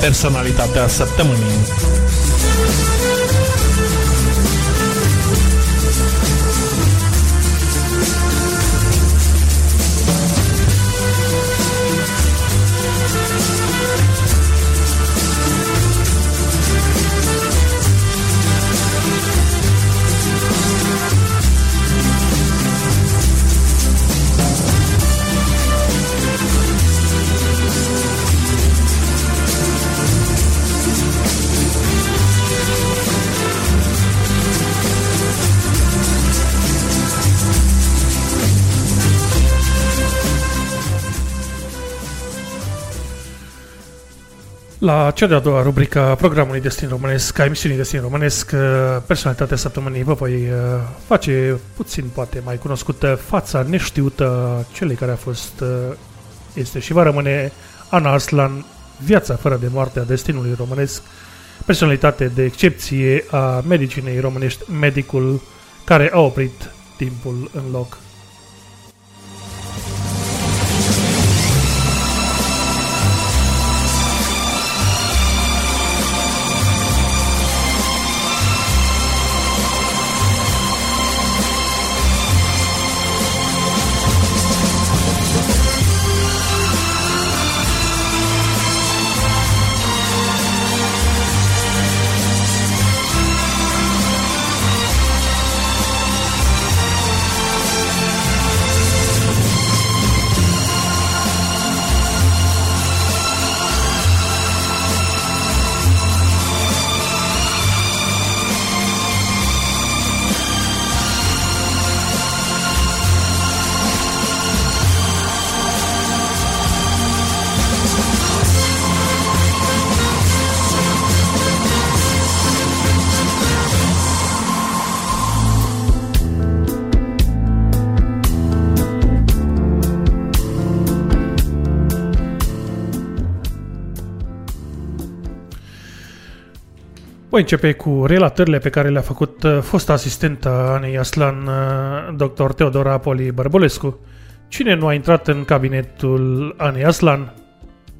Personalitatea săptămânii. La cea de-a doua rubrică a programului Destin Românesc, a emisiunii Destin Românesc, uh, personalitatea săptămânii, vă voi uh, face puțin, poate, mai cunoscută fața neștiută celei care a fost, uh, este și va rămâne Ana Aslan, viața fără de moarte a destinului românesc, personalitate de excepție a medicinei românești, medicul care a oprit timpul în loc. Voi începe cu relatările pe care le-a făcut uh, fosta asistentă a Anei Aslan, uh, dr. Teodora Apoli Bărbulescu. Cine nu a intrat în cabinetul Anei Aslan?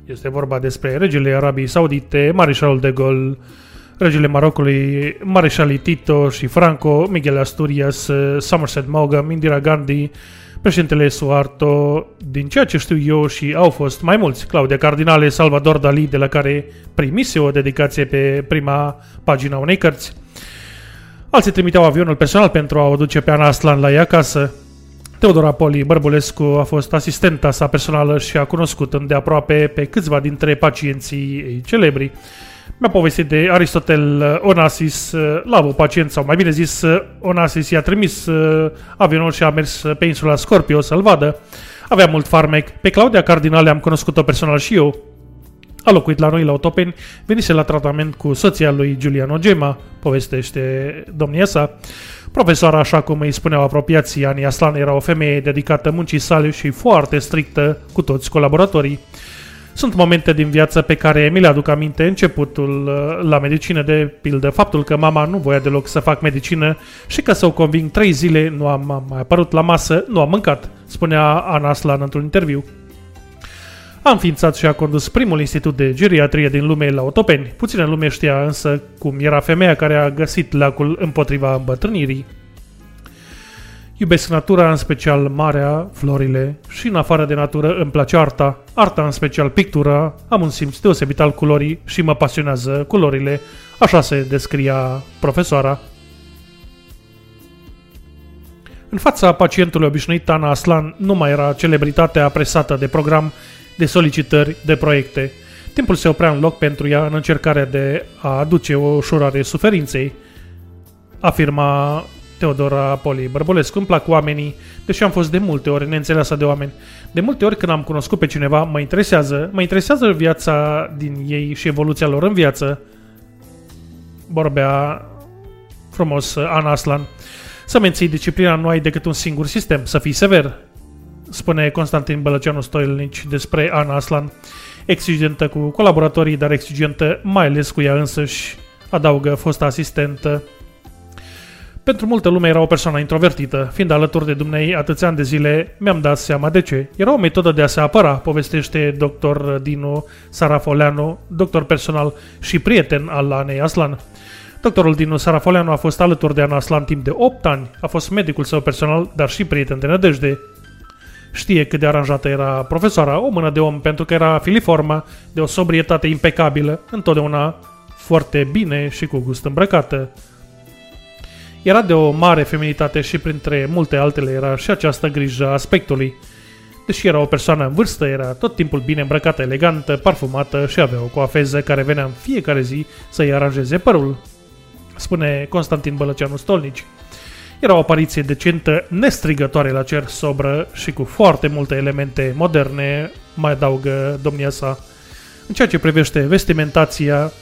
Este vorba despre regele Arabii Saudite, Mareșalul de Gaulle, regele Marocului, Mareșalii Tito și Franco, Miguel Asturias, uh, Somerset Maugham, Indira Gandhi, președintele Suarto, din ceea ce știu eu și au fost mai mulți, Claudia Cardinale, Salvador Dali, de la care primise o dedicație pe prima pagina unei cărți. Alții trimiteau avionul personal pentru a o duce pe Ana Aslan la ea acasă. Teodora Poli Bărbulescu a fost asistenta sa personală și a cunoscut îndeaproape pe câțiva dintre pacienții ei celebri. Mi-a povestit de Aristotel uh, Onassis uh, la o pacient, sau mai bine zis, uh, Onassis i-a trimis avionul și a mers pe insula Scorpio să-l vadă. Avea mult farmec. Pe Claudia Cardinale am cunoscut-o personal și eu. A locuit la noi la Otopeni, venise la tratament cu soția lui Giuliano Gema, povestește domnia sa. Profesoara, așa cum îi spuneau apropiații, Ani Aslan era o femeie dedicată muncii sale și foarte strictă cu toți colaboratorii. Sunt momente din viață pe care mi le aduc aminte începutul uh, la medicină, de pildă faptul că mama nu voia deloc să fac medicină și că să o conving trei zile nu am mai apărut la masă, nu am mâncat, spunea Ana Aslan într-un interviu. A înființat și a condus primul institut de geriatrie din lume la Otopeni. Puțină lume știa însă cum era femeia care a găsit lacul împotriva îmbătrânirii. Iubesc natura, în special marea, florile și în afară de natură îmi place arta, arta în special pictura, am un simț deosebit al culorii și mă pasionează culorile, așa se descria profesoara. În fața pacientului obișnuit, Ana Aslan nu mai era celebritatea apresată de program, de solicitări, de proiecte. Timpul se oprea în loc pentru ea în încercarea de a aduce o ușurare suferinței, afirma Teodora Poli Bărbulescu. Îmi plac oamenii, deși am fost de multe ori neînțeleasă de oameni. De multe ori când am cunoscut pe cineva, mă interesează, mă interesează viața din ei și evoluția lor în viață. Vorbea frumos Ana Aslan. Să menții disciplina nu ai decât un singur sistem, să fii sever, spune Constantin Bălăceanu Stoilnici despre Ana Aslan. Exigentă cu colaboratorii, dar exigentă mai ales cu ea însăși, adaugă fosta asistentă. Pentru multă lume era o persoană introvertită, fiind alături de dumnei atâția ani de zile, mi-am dat seama de ce. Era o metodă de a se apăra, povestește dr. Dinu Sarafoleanu, doctor personal și prieten al Anei Aslan. Doctorul Dinu Sarafoleanu a fost alături de Ana Aslan timp de 8 ani, a fost medicul său personal, dar și prieten de nădejde. Știe cât de aranjată era profesoara, o mână de om, pentru că era filiformă, de o sobrietate impecabilă, întotdeauna foarte bine și cu gust îmbrăcată. Era de o mare feminitate și printre multe altele era și această grijă a aspectului. Deși era o persoană în vârstă, era tot timpul bine îmbrăcată, elegantă, parfumată și avea o coafeză care venea în fiecare zi să-i aranjeze părul. Spune Constantin Bălăceanu Stolnici. Era o apariție decentă, nestrigătoare la cer, sobră și cu foarte multe elemente moderne, mai adaugă domnia sa. În ceea ce privește vestimentația,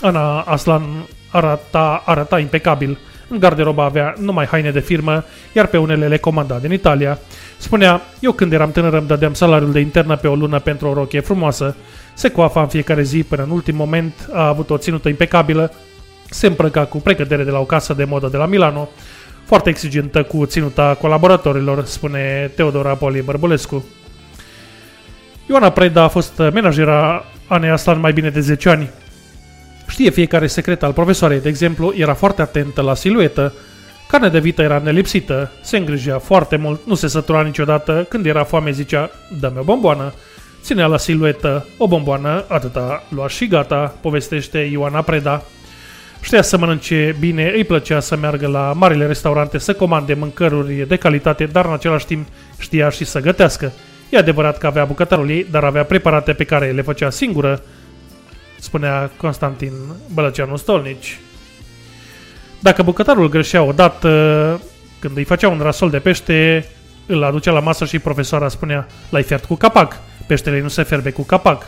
Ana Aslan arata, arata impecabil. În garderoba avea numai haine de firmă, iar pe unele le comanda din Italia. Spunea, eu când eram tânăr îmi dădeam salariul de internă pe o lună pentru o rochie frumoasă. Se coafa în fiecare zi până în ultim moment, a avut o ținută impecabilă, se îmbrăca cu precădere de la o casă de modă de la Milano, foarte exigentă cu ținuta colaboratorilor, spune Teodora Poli Bărbulescu. Ioana Preda a fost menajera Anei Aslan mai bine de 10 ani. Știe fiecare secret al profesoarei, de exemplu, era foarte atentă la siluetă, carne de vită era nelipsită, se îngrijea foarte mult, nu se sătura niciodată, când era foame zicea, dă-mi o bomboană. Ținea la siluetă. O bomboană, atâta. Lua și gata, povestește Ioana Preda. Știa să mănânce bine, îi plăcea să meargă la marile restaurante, să comande mâncăruri de calitate, dar în același timp știa și să gătească. E adevărat că avea bucătarul ei, dar avea preparate pe care le făcea singură, spunea Constantin Bălăceanu Stolnici. Dacă bucătarul greșea odată, când îi făcea un rasol de pește, îl aducea la masă și profesoara spunea, l-ai fiert cu capac, peștele nu se ferbe cu capac.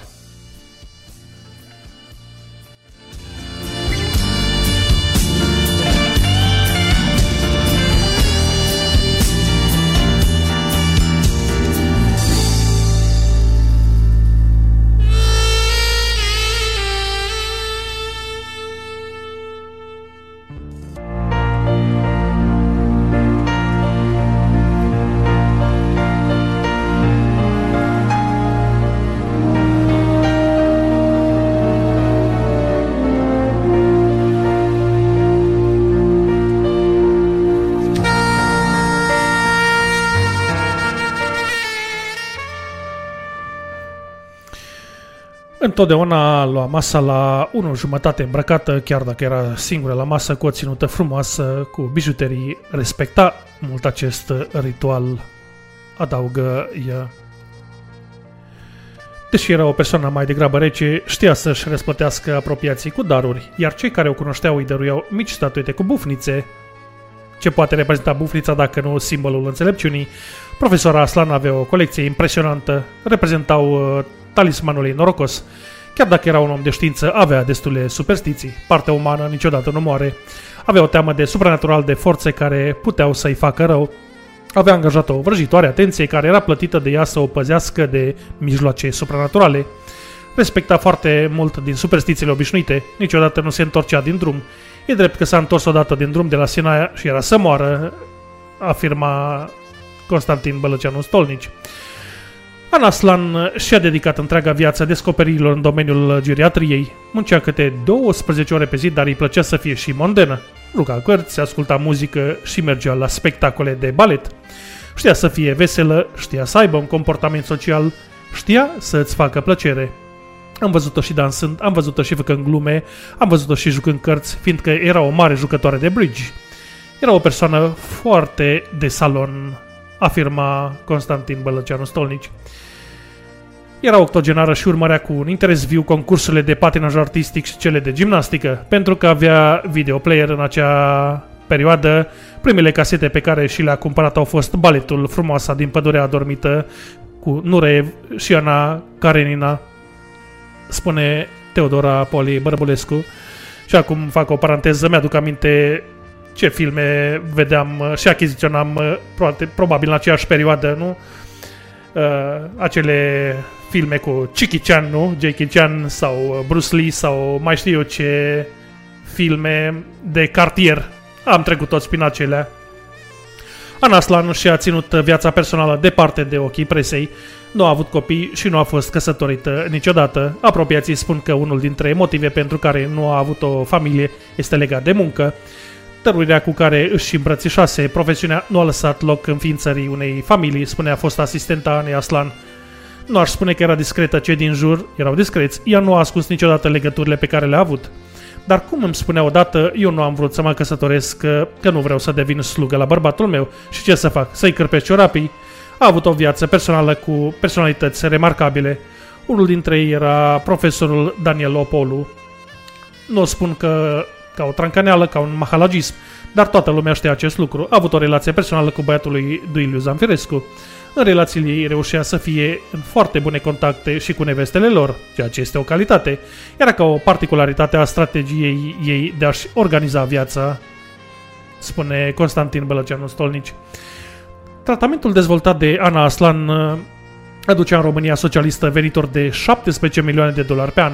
Întotdeauna lua masa la 1 jumătate îmbrăcată, chiar dacă era singură la masă, cu o ținută frumoasă, cu bijuterii, respecta mult acest ritual, adaugă ea. Deși era o persoană mai degrabă rece, știa să-și răsplătească apropiații cu daruri, iar cei care o cunoșteau îi dăruiau mici statuete cu bufnițe. Ce poate reprezenta bufnița dacă nu simbolul înțelepciunii? Profesora Aslan avea o colecție impresionantă, reprezentau uh, talismanul ei norocos. Chiar dacă era un om de știință, avea destule superstiții. Partea umană niciodată nu moare. Avea o teamă de supranatural de forțe care puteau să-i facă rău. Avea angajat o vrăjitoare atenție care era plătită de ea să o păzească de mijloace supranaturale. Respecta foarte mult din superstițiile obișnuite, niciodată nu se întorcea din drum. E drept că s-a întors odată din drum de la Sinaia și era să moară, afirma Constantin Bălăceanu Stolnici. Ana Aslan și-a dedicat întreaga viață descoperirilor în domeniul geriatriei. Muncea câte 12 ore pe zi, dar îi plăcea să fie și mondenă. Ruga cărți, asculta muzică și mergea la spectacole de balet. Știa să fie veselă, știa să aibă un comportament social, știa să îți facă plăcere. Am văzut-o și dansând, am văzut-o și făcând glume, am văzut-o și jucând cărți, fiindcă era o mare jucătoare de bridge. Era o persoană foarte de salon, afirma Constantin Bălăceanu Stolnici. Era octogenară și urmărea cu un interes viu concursurile de patinaj artistic și cele de gimnastică, pentru că avea videoplayer în acea perioadă. Primele casete pe care și le-a cumpărat au fost baletul Frumoasa din pădurea adormită cu Nureev și Ana Karenina, spune Teodora Poli Bărbulescu. Și acum fac o paranteză, mi-aduc aminte ce filme vedeam și achiziționam probabil în aceeași perioadă, nu? Uh, acele filme cu Jackie Chan, nu? Jackie Chan sau Bruce Lee sau mai știu eu ce filme de cartier. Am trecut toți prin acelea. Anaslan și-a ținut viața personală departe de ochii presei, nu a avut copii și nu a fost căsătorită niciodată. Apropiații spun că unul dintre motive pentru care nu a avut o familie este legat de muncă. Tăruirea cu care își îmbrățișase profesiunea nu a lăsat loc înființării unei familii, spunea fost asistenta Anei Aslan. Nu aș spune că era discretă, cei din jur erau discreți. Ea nu a ascuns niciodată legăturile pe care le-a avut. Dar cum îmi spunea odată, eu nu am vrut să mă căsătoresc, că, că nu vreau să devin slugă la bărbatul meu. Și ce să fac? Să-i cârpesc ciorapii? A avut o viață personală cu personalități remarcabile. Unul dintre ei era profesorul Daniel Opolu. Nu o spun că ca o trancaneală, ca un mahalagism, dar toată lumea știa acest lucru. A avut o relație personală cu băiatul lui Duiliu Zanfirescu. În relațiile ei reușea să fie în foarte bune contacte și cu nevestele lor, ceea ce este o calitate. Era ca o particularitate a strategiei ei de a-și organiza viața, spune Constantin Bălăceanu Stolnici. Tratamentul dezvoltat de Ana Aslan uh, aducea în România socialistă venituri de 17 milioane de dolari pe an.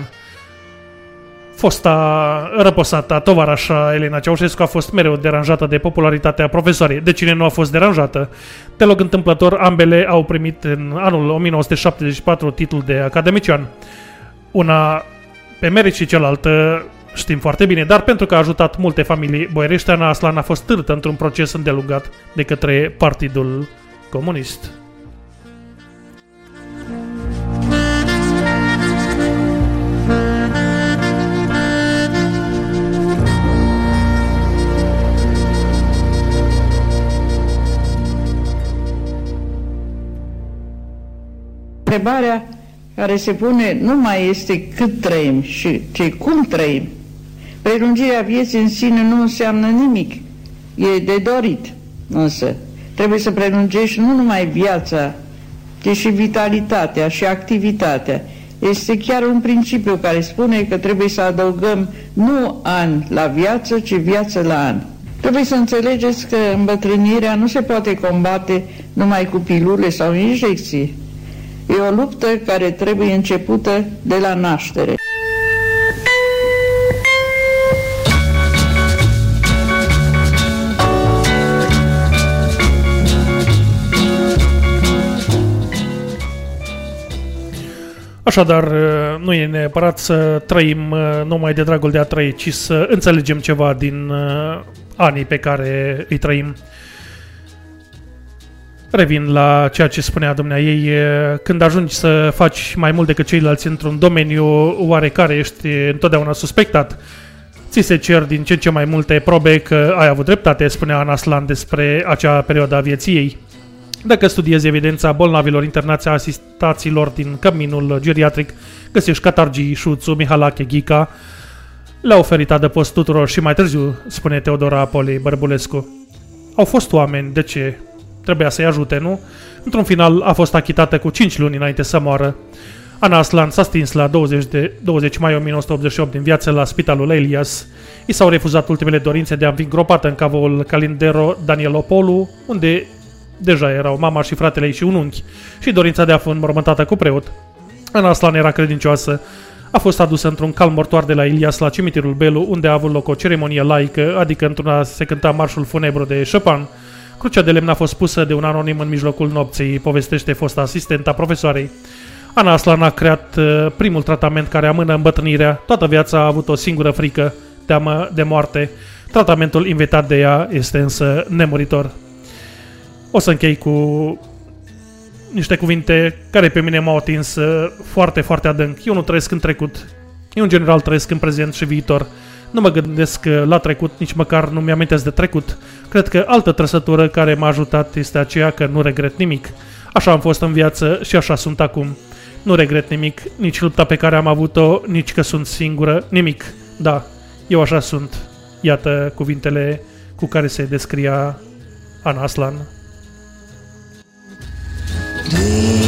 Fosta răposată, tovarașa Elena Ceaușescu a fost mereu deranjată de popularitatea profesoarei. De cine nu a fost deranjată? Deloc întâmplător, ambele au primit în anul 1974 titlul de academician. Una pe merit și cealaltă știm foarte bine, dar pentru că a ajutat multe familii boierești, Ana Aslan a fost târtă într-un proces îndelungat de către Partidul Comunist. Întrebarea care se pune nu mai este cât trăim, ci cum trăim. Prelungirea vieții în sine nu înseamnă nimic. E de dorit, însă. Trebuie să prelungești nu numai viața, ci și vitalitatea și activitatea. Este chiar un principiu care spune că trebuie să adăugăm nu ani la viață, ci viață la ani. Trebuie să înțelegeți că îmbătrânirea nu se poate combate numai cu pilule sau injecții. E o luptă care trebuie începută de la naștere. Așadar, nu e neapărat să trăim numai de dragul de a trăi, ci să înțelegem ceva din anii pe care îi trăim. Revin la ceea ce spunea dumnea ei, când ajungi să faci mai mult decât ceilalți într-un domeniu oarecare, ești întotdeauna suspectat. Ți se cer din ce ce mai multe probe că ai avut dreptate, spunea Ana Slan despre acea perioadă a vieții ei. Dacă studiezi evidența bolnavilor internați a asistaților din căminul geriatric, găsești Catargii, Șuțu, Mihalache, Ghica, le-a oferit adăpost tuturor și mai târziu, spune Teodora Apoli Bărbulescu. Au fost oameni, de ce? Trebuia să-i ajute, nu? Într-un final a fost achitată cu 5 luni înainte să moară. Ana Aslan s-a stins la 20, de, 20 mai 1988 din viață la spitalul Elias. I s-au refuzat ultimele dorințe de a fi îngropată în cavoul Calindero Danielopolu, unde deja erau mama și fratele ei și un unchi, și dorința de a fi înmormântată cu preot. Ana Aslan era credincioasă. A fost adusă într-un cal mortoar de la Ilias la cimitirul Belu, unde a avut loc o ceremonie laică, adică într-una se cânta marșul funebru de Chopin. Crucea de lemn a fost pusă de un anonim în mijlocul nopții, povestește fosta asistentă a profesoarei. Ana Aslan a creat uh, primul tratament care amână îmbătrânirea. Toată viața a avut o singură frică, teamă de moarte. Tratamentul invitat de ea este însă nemuritor. O să închei cu niște cuvinte care pe mine m-au atins uh, foarte, foarte adânc. Eu nu trăiesc în trecut. Eu în general trăiesc în prezent și viitor. Nu mă gândesc uh, la trecut, nici măcar nu mi-amintesc de trecut. Cred că altă trăsătură care m-a ajutat este aceea că nu regret nimic. Așa am fost în viață și așa sunt acum. Nu regret nimic, nici lupta pe care am avut-o, nici că sunt singură, nimic. Da, eu așa sunt. Iată cuvintele cu care se descria Ana Aslan. Lasă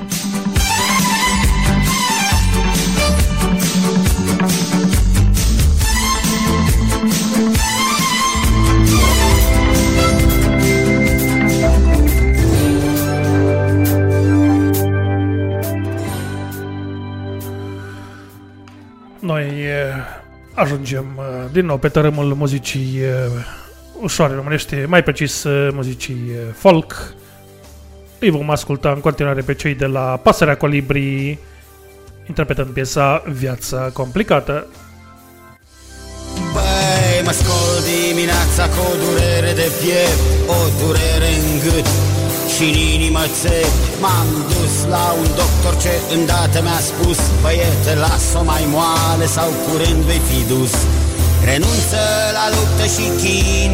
Ajungem eh, din nou pe tărâmul muzicii eh, ușoare românește, mai precis eh, muzicii eh, folk. Îi vom asculta în continuare pe cei de la Pasărea Colibri interpretând piesa Viața complicată. Băi, mă scol dimineața cu o durere de piept O durere în gât și în inimă țep M-am dus la un doctor ce îndată mi-a spus Băiete, las-o mai moale sau curând vei fi dus. Renunță la luptă și chin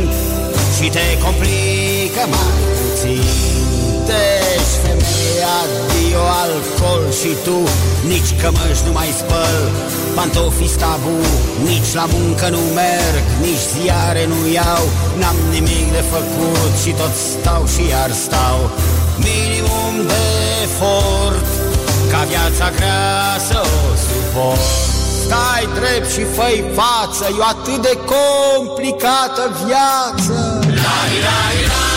Și te complică mai puțin. Deci femeia, dio, alcool și tu Nici cămăși nu mai spăl. Pantofi tabu, nici la muncă nu merg Nici ziare nu iau. N-am nimic de făcut și tot stau și iar stau. Minimum de efort Ca viața grea să o suport. Stai drept și fă față E o atât de complicată viață. La, la, la.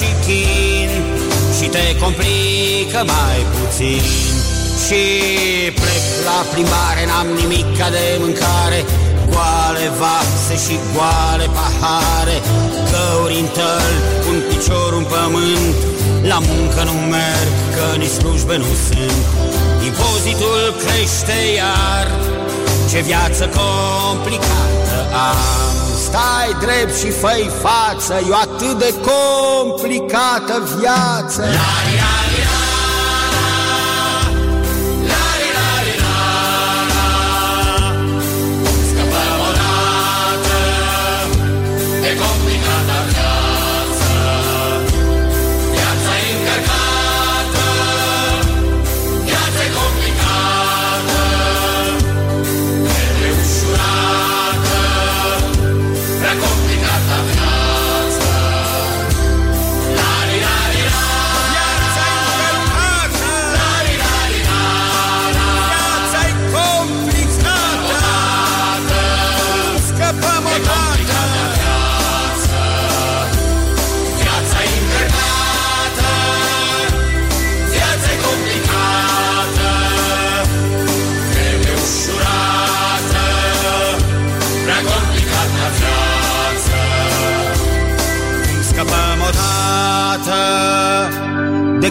Și chin Și te complică mai puțin. Și plec la plimbare N-am nimic de mâncare. Goale vase și goale pahare. Găuri în tăl, un picior în pământ. La muncă nu merg, că nici slujbe nu sunt. Impozitul crește iar Ce viață complicată am Stai drept și fă față E o atât de complicată viață. La, la,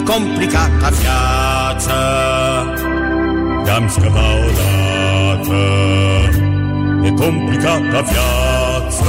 complicata e complicata piazza. Cam scapaolata e complicata piazza.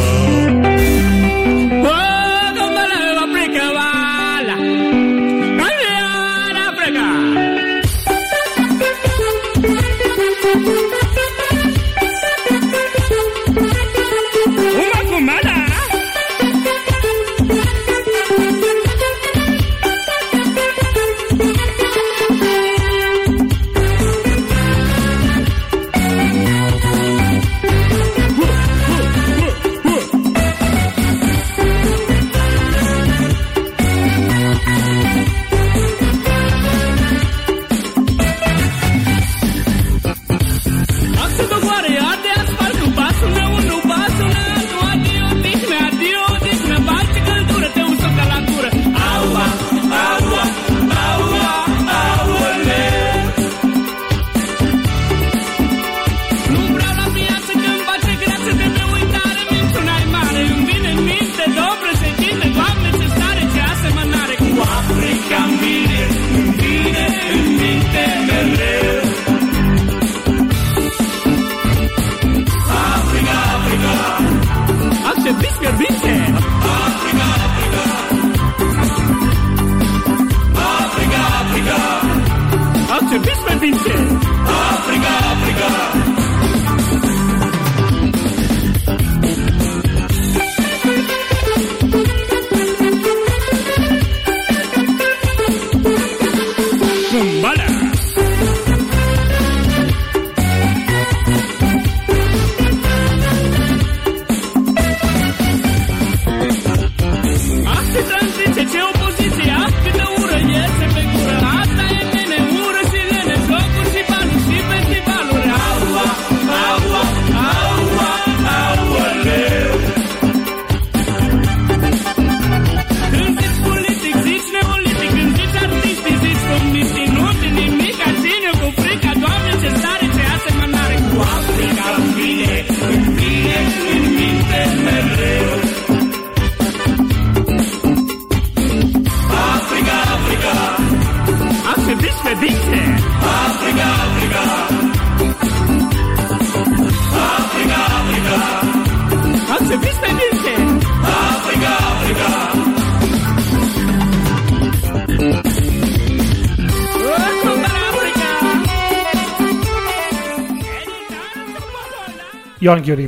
Yon Yuri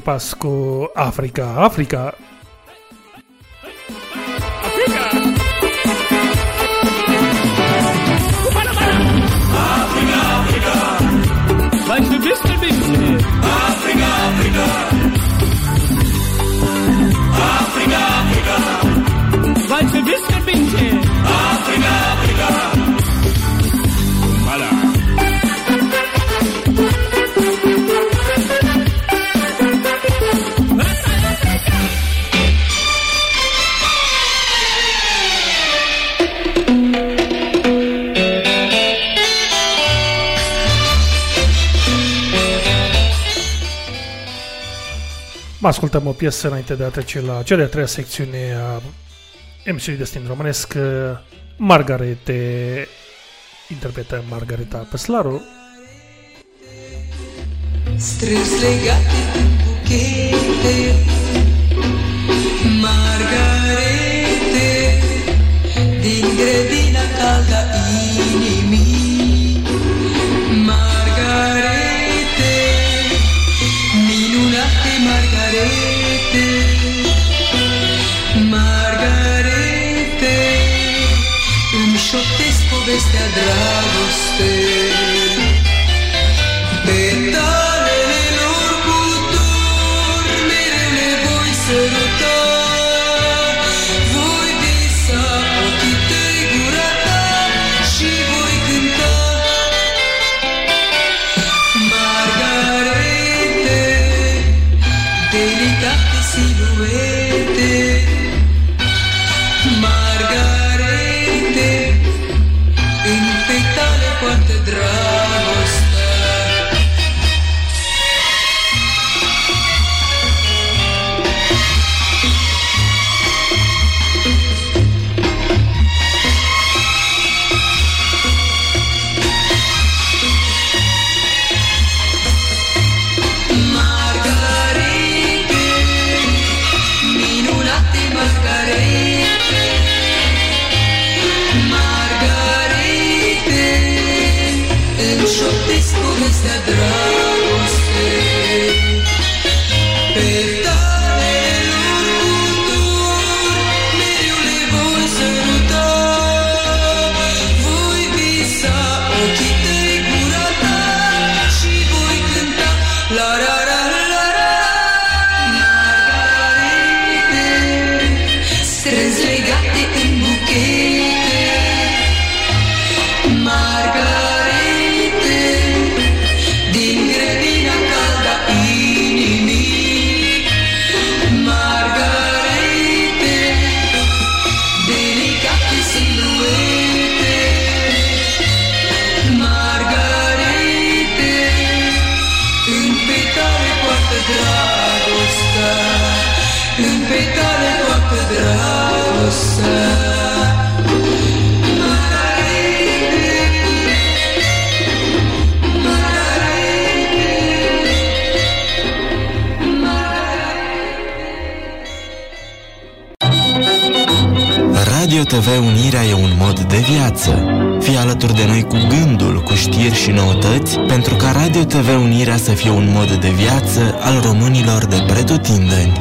Africa, Africa, Mai ascultăm o piesă înainte de a trece la cea de-a treia secțiune a emisiunii Destin Românesc. Uh, Margarete interpretă Margareta Păslaru. Strâns legate buchete Margarete Din grădina caldă descadrá vostè. De TV Unirea să fie un mod de viață al românilor de pretutindeni.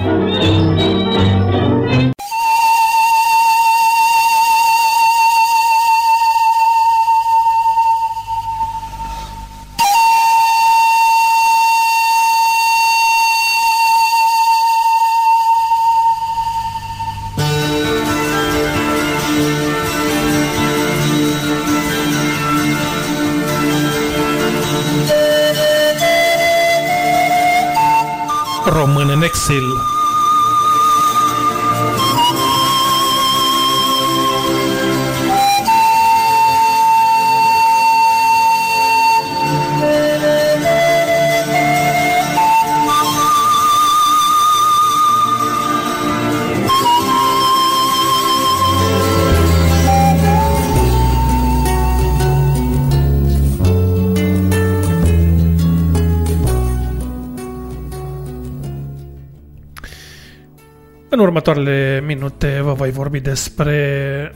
Următoarele minute vă voi vorbi despre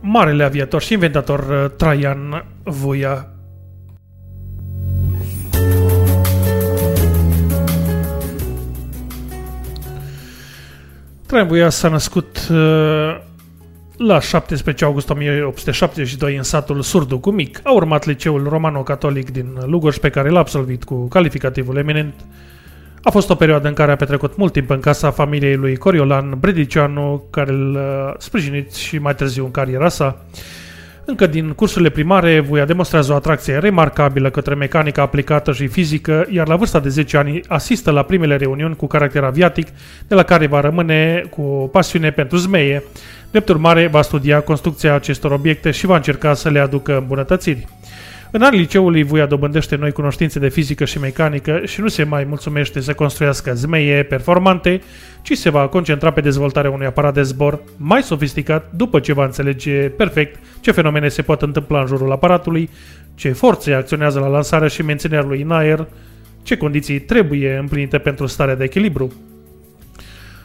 marele aviator și inventator uh, Traian Vuia. Traian Vuia s-a născut uh, la 17 august 1872 în satul Surdu cu Mic. A urmat liceul romano-catolic din Lugoj pe care l-a absolvit cu calificativul eminent. A fost o perioadă în care a petrecut mult timp în casa familiei lui Coriolan Bredicianu, care îl uh, sprijinit și mai târziu în cariera sa. Încă din cursurile primare, Vuia demonstrează o atracție remarcabilă către mecanica aplicată și fizică, iar la vârsta de 10 ani asistă la primele reuniuni cu caracter aviatic, de la care va rămâne cu o pasiune pentru zmeie. Drept urmare, va studia construcția acestor obiecte și va încerca să le aducă îmbunătățiri. În anii liceului, Vuia dobândește noi cunoștințe de fizică și mecanică și nu se mai mulțumește să construiască zmeie performante, ci se va concentra pe dezvoltarea unui aparat de zbor mai sofisticat după ce va înțelege perfect ce fenomene se pot întâmpla în jurul aparatului, ce forțe acționează la lansarea și menținerea lui în aer, ce condiții trebuie împlinite pentru starea de echilibru.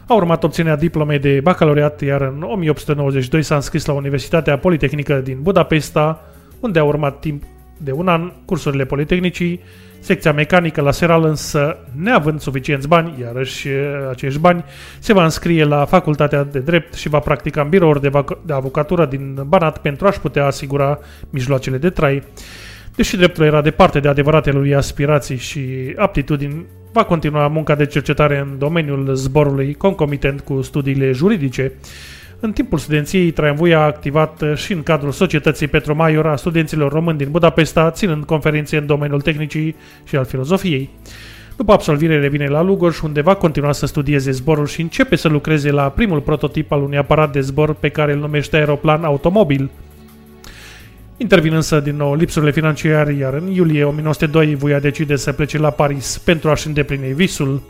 A urmat obținerea diplomei de bacalaureat, iar în 1892 s-a înscris la Universitatea Politehnică din Budapesta, unde a urmat timp de un an cursurile Politehnicii, secția mecanică la Seral însă, neavând suficienți bani, iarăși acești bani, se va înscrie la Facultatea de Drept și va practica în birouri de, vac- de avocatură din Banat pentru a-și putea asigura mijloacele de trai. Deși dreptul era departe de adevăratele lui aspirații și aptitudini, va continua munca de cercetare în domeniul zborului concomitent cu studiile juridice. În timpul studenției, Traian Vuia a activat și în cadrul Societății Petru Maior a studenților români din Budapesta, ținând conferințe în domeniul tehnicii și al filozofiei. După absolvire revine la Lugoj, unde va continua să studieze zborul și începe să lucreze la primul prototip al unui aparat de zbor pe care îl numește aeroplan automobil. Intervin însă din nou lipsurile financiare, iar în iulie 1902 Vuia decide să plece la Paris pentru a-și îndeplini visul.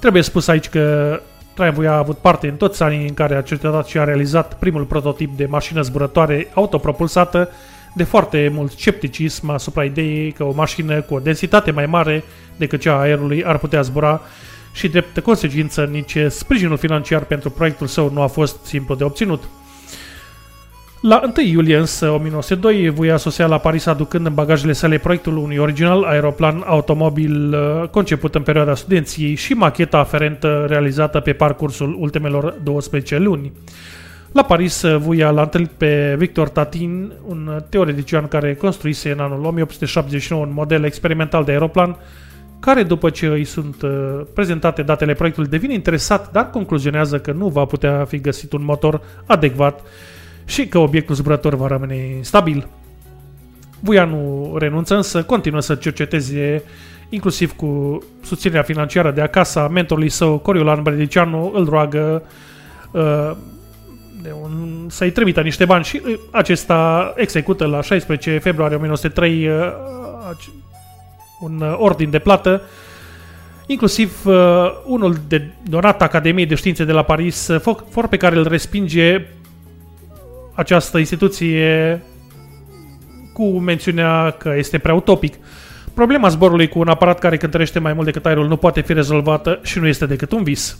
Trebuie spus aici că Traian Vuia a avut parte în toți anii în care a cercetat și a realizat primul prototip de mașină zburătoare autopropulsată, de foarte mult scepticism asupra ideii că o mașină cu o densitate mai mare decât cea a aerului ar putea zbura și drept consecință nici sprijinul financiar pentru proiectul său nu a fost simplu de obținut. La 1 iulie însă 1902, Vuia sosea la Paris aducând în bagajele sale proiectul unui original aeroplan automobil uh, conceput în perioada studenției și macheta aferentă realizată pe parcursul ultimelor 12 luni. La Paris, uh, Vuia l-a întâlnit pe Victor Tatin, un teoretician care construise în anul 1879 un model experimental de aeroplan, care după ce îi sunt uh, prezentate datele proiectului devine interesat, dar concluzionează că nu va putea fi găsit un motor adecvat și că obiectul zburător va rămâne stabil. Vuia nu renunță, însă continuă să cerceteze inclusiv cu susținerea financiară de acasă mentorului său, Coriolan Bredicianu, îl roagă uh, de un, să-i trimită niște bani și uh, acesta execută la 16 februarie 1903 uh, un uh, ordin de plată inclusiv uh, unul de donat Academiei de Științe de la Paris, uh, for pe care îl respinge această instituție cu mențiunea că este prea utopic. Problema zborului cu un aparat care cântărește mai mult decât aerul nu poate fi rezolvată și nu este decât un vis.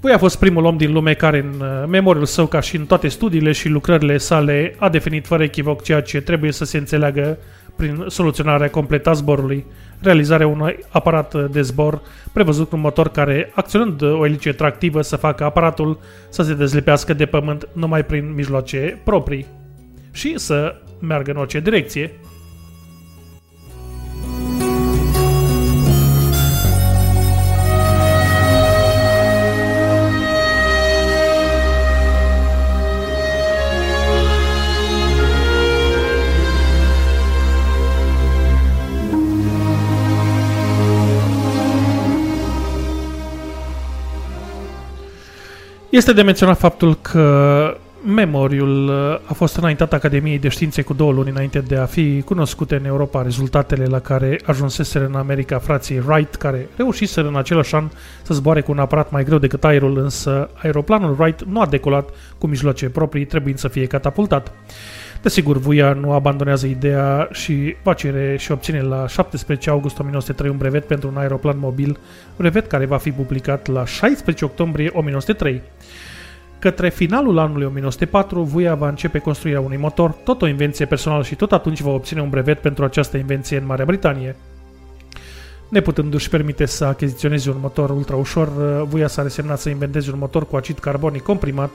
Voi a fost primul om din lume care în uh, memoriul său, ca și în toate studiile și lucrările sale, a definit fără echivoc ceea ce trebuie să se înțeleagă prin soluționarea completă a zborului, realizarea unui aparat de zbor prevăzut cu un motor care, acționând o elice tractivă, să facă aparatul să se dezlipească de pământ numai prin mijloace proprii și să meargă în orice direcție, Este de menționat faptul că memoriul uh, a fost înaintat Academiei de Științe cu două luni înainte de a fi cunoscute în Europa rezultatele la care ajunseseră în America frații Wright, care reușiseră în același an să zboare cu un aparat mai greu decât aerul, însă aeroplanul Wright nu a decolat cu mijloace proprii, trebuind să fie catapultat. Desigur, Vuia nu abandonează ideea și va cere și obține la 17 august 1903 un brevet pentru un aeroplan mobil, brevet care va fi publicat la 16 octombrie 1903. Către finalul anului 1904, Vuia va începe construirea unui motor, tot o invenție personală și tot atunci va obține un brevet pentru această invenție în Marea Britanie. Neputându-și permite să achiziționeze un motor ultra ușor, Vuia s-a resemnat să inventeze un motor cu acid carbonic comprimat,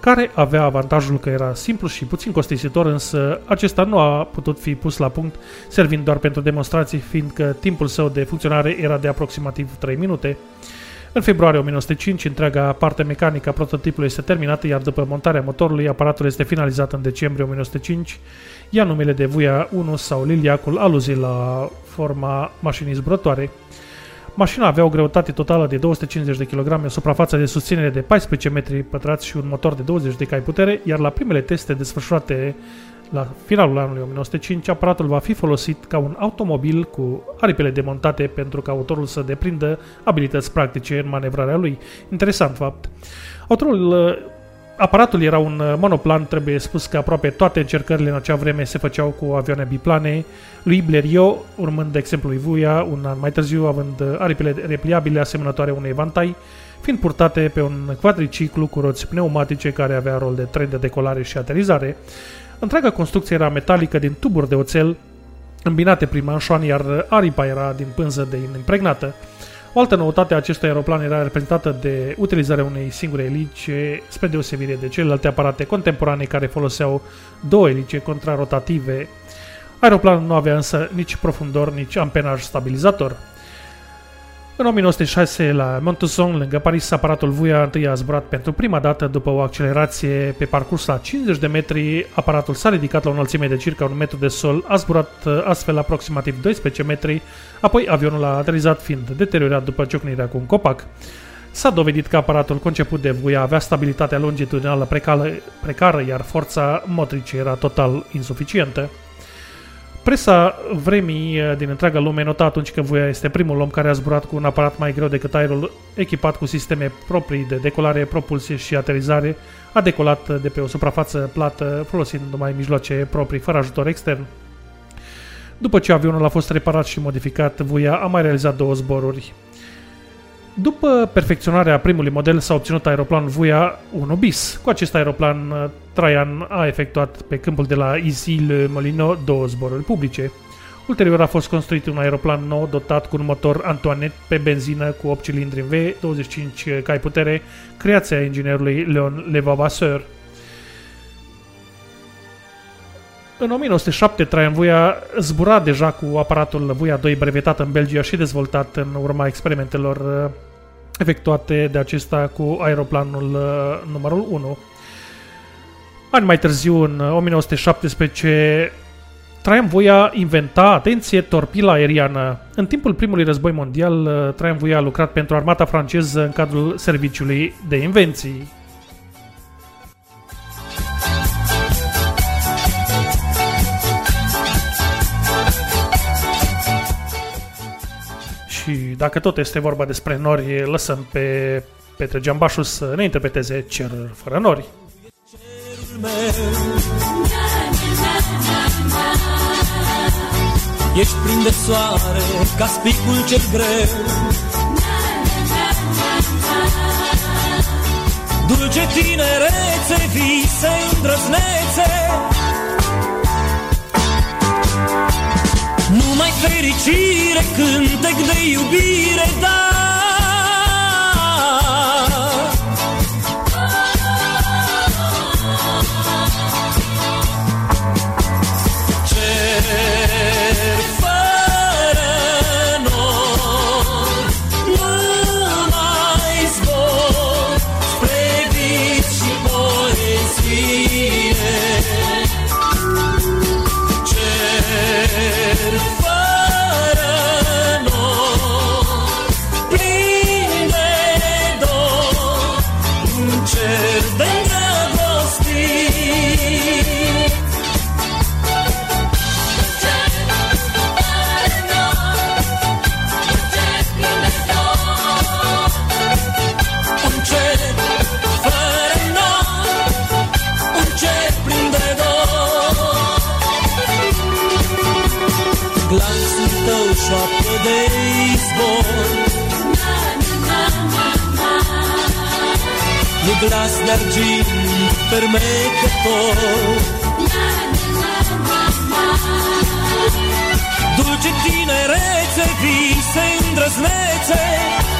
care avea avantajul că era simplu și puțin costisitor, însă acesta nu a putut fi pus la punct, servind doar pentru demonstrații, fiindcă timpul său de funcționare era de aproximativ 3 minute. În februarie 1905, întreaga parte mecanică a prototipului este terminată, iar după montarea motorului, aparatul este finalizat în decembrie 1905, ia numele de Vuia 1 sau Liliacul, aluzie la forma mașinii zburătoare. Mașina avea o greutate totală de 250 de kg, o suprafață de susținere de 14 metri pătrați și un motor de 20 de cai putere, iar la primele teste desfășurate la finalul anului 1905, aparatul va fi folosit ca un automobil cu aripile demontate pentru ca autorul să deprindă abilități practice în manevrarea lui. Interesant fapt. Autorul Aparatul era un monoplan, trebuie spus că aproape toate încercările în acea vreme se făceau cu avioane biplane. Lui Blériot, urmând de exemplul lui Vuia, un an mai târziu, având aripile repliabile asemănătoare unei vantai, fiind purtate pe un quadriciclu cu roți pneumatice care avea rol de tren de decolare și aterizare. Întreaga construcție era metalică din tuburi de oțel, îmbinate prin manșoan, iar aripa era din pânză de impregnată. O altă noutate a acestui aeroplan era reprezentată de utilizarea unei singure elice, spre deosebire de celelalte aparate contemporane care foloseau două elice contrarotative. Aeroplanul nu avea însă nici profundor, nici ampenaj stabilizator. În 1906, la Montesson, lângă Paris, aparatul Vuia întâi a zburat pentru prima dată după o accelerație pe parcurs la 50 de metri. Aparatul s-a ridicat la o înălțime de circa un metru de sol, a zburat uh, astfel aproximativ 12 metri, apoi avionul a aterizat fiind deteriorat după ciocnirea cu un copac. S-a dovedit că aparatul conceput de Vuia avea stabilitatea longitudinală precară, precară iar forța motrice era total insuficientă. Presa vremii eh, din întreaga lume nota atunci că Voia este primul om care a zburat cu un aparat mai greu decât aerul, echipat cu sisteme proprii de decolare, propulsie și aterizare, a decolat de pe o suprafață plată folosind numai mijloace proprii, fără ajutor extern. După ce avionul a fost reparat și modificat, Voia a mai realizat două zboruri. După perfecționarea primului model s-a obținut aeroplanul Vuia 1 bis. Cu acest aeroplan, uh, Traian a efectuat pe câmpul de la Isil Molino două zboruri publice. Ulterior a fost construit un aeroplan nou dotat cu un motor Antoinette pe benzină cu 8 cilindri în V, 25 cai putere, creația inginerului Leon Levavasseur. În 1907, Traian Vuia zbura deja cu aparatul Vuia 2 brevetat în Belgia și dezvoltat în urma experimentelor uh, efectuate de acesta cu aeroplanul uh, numărul 1. Ani mai târziu, în 1917, Traian Voia inventa, atenție, torpila aeriană. În timpul primului război mondial, uh, Traian Voia a lucrat pentru armata franceză în cadrul serviciului de invenții. Și dacă tot este vorba despre nori, lăsăm pe Petre Giambașu să ne interpreteze Cer fără nori. Ești plin de soare ca spicul ce greu Dulce tinerețe, vise îndrăznețe Numai fericire, cântec de iubire, da. Cer E glas de argint fermecător Dulce tinerețe, vise îndrăznețe. Numai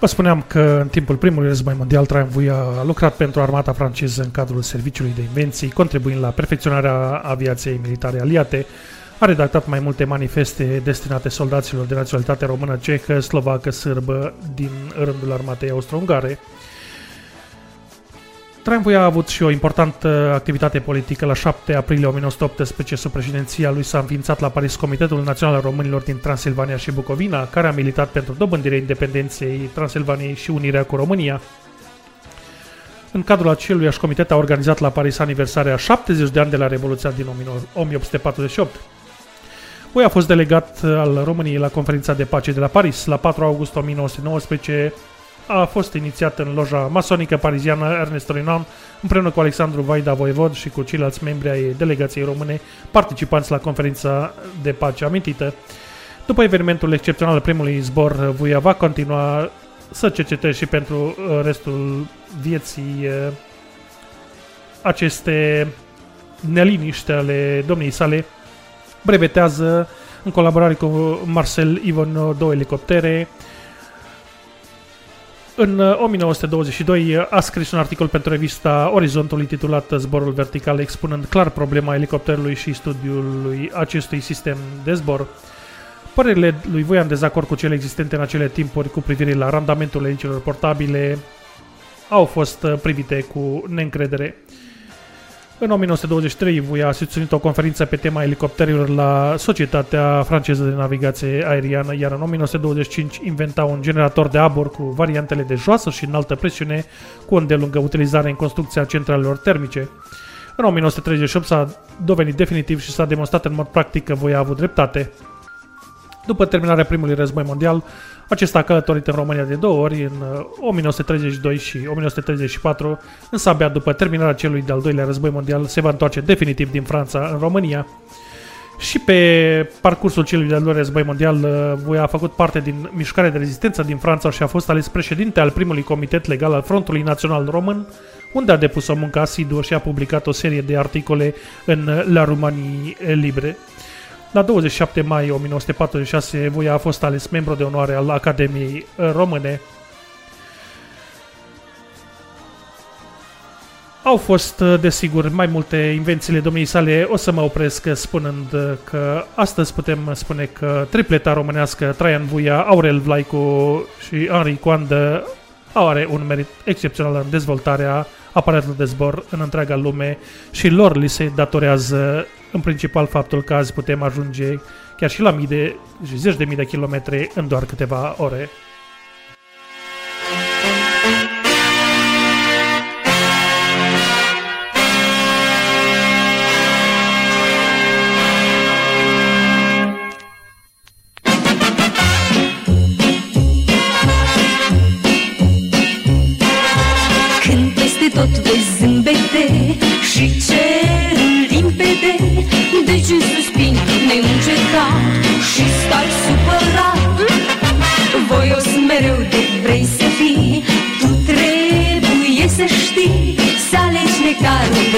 Vă spuneam că în timpul primului război mondial Traian Vuia a lucrat pentru armata franceză în cadrul serviciului de invenții, contribuind la perfecționarea aviației militare aliate. A redactat mai multe manifeste destinate soldaților de naționalitate română, cehă, slovacă, sârbă din rândul armatei austro-ungare. Traian Voia a avut și o importantă activitate politică. La 7 aprilie 1918, sub președinția lui s-a înființat la Paris Comitetul Național al Românilor din Transilvania și Bucovina, care a militat pentru dobândirea independenței Transilvaniei și unirea cu România. În cadrul aceluiași comitet a organizat la Paris aniversarea 70 de ani de la Revoluția din 1848. Voia a fost delegat al României la conferința de pace de la Paris. La 4 august 1919 a fost inițiat în loja masonică pariziană Ernest Renan, împreună cu Alexandru Vaida Voivod și cu ceilalți membri ai delegației române participanți la conferința de pace amintită. După evenimentul excepțional al primului zbor, Vuia va continua să cerceteze și pentru uh, restul vieții uh, aceste neliniște ale domniei sale. Brevetează în colaborare cu Marcel Ivon două elicoptere, în 1922 uh, a scris un articol pentru revista Orizontul intitulat Zborul vertical, expunând clar problema elicopterului și studiului acestui sistem de zbor. Părerile lui Voia în dezacord cu cele existente în acele timpuri cu privire la randamentul elicilor portabile au fost uh, privite cu neîncredere. În 1923, Vuia a susținut o conferință pe tema elicopterilor la Societatea franceză de navigație aeriană, iar în 1925 inventa un generator de abur cu variantele de joasă și înaltă presiune, cu o îndelungă utilizare în construcția centralelor termice. În 1938 s-a dovedit definitiv și s-a demonstrat în mod practic că Voia a avut dreptate. După terminarea primului război mondial, acesta a călătorit în România de două ori, în 1932 uh, și 1934, însă abia după terminarea celui de-al doilea război mondial se va întoarce definitiv din Franța în România. Și pe parcursul celui de-al doilea război mondial, uh, Voia a făcut parte din mișcarea de rezistență din Franța și a fost ales președinte al primului comitet legal al Frontului Național Român, unde a depus o muncă asiduă și a publicat o serie de articole în La Romanie Libre. La 27 mai 1946, Voia a fost ales membru de onoare al Academiei Române. Au fost, desigur, mai multe invențiile domniei sale. O să mă opresc spunând că astăzi putem spune că tripleta românească Traian Vuia, Aurel Vlaicu și Henri Coandă are un merit excepțional în dezvoltarea aparatelor de zbor în întreaga lume și lor li se datorează în principal faptul că azi putem ajunge chiar și la mii de și zeci de mii de kilometri în doar câteva ore.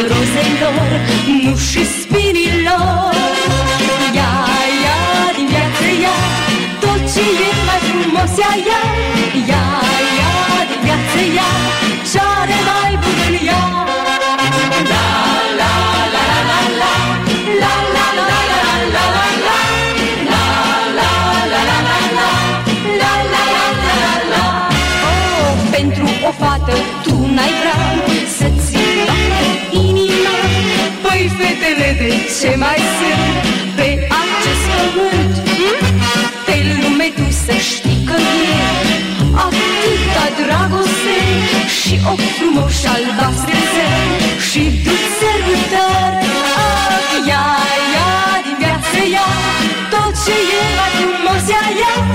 rozelor, nu și spinilor. Ea, ea, din viață ea, tot ce e mai frumos ea, ea, sunt pe acest pământ. Pe lume tu să știi că e atâta dragoste Și o frumoși albastre și dulce sărbători Ah, ia, ia din viață, ia tot ce e mai frumos, ia, ia Ia,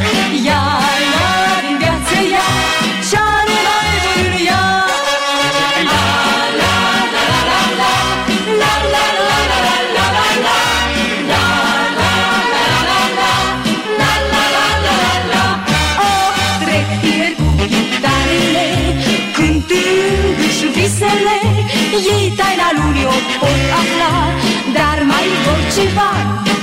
she bark?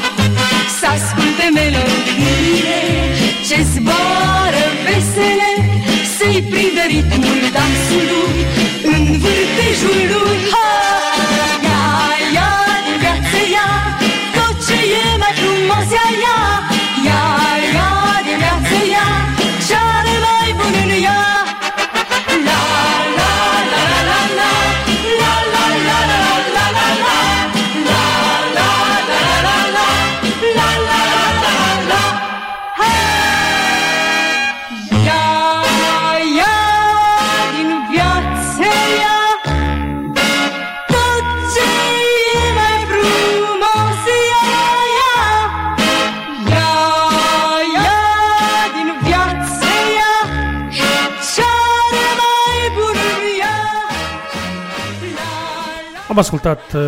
Am ascultat uh,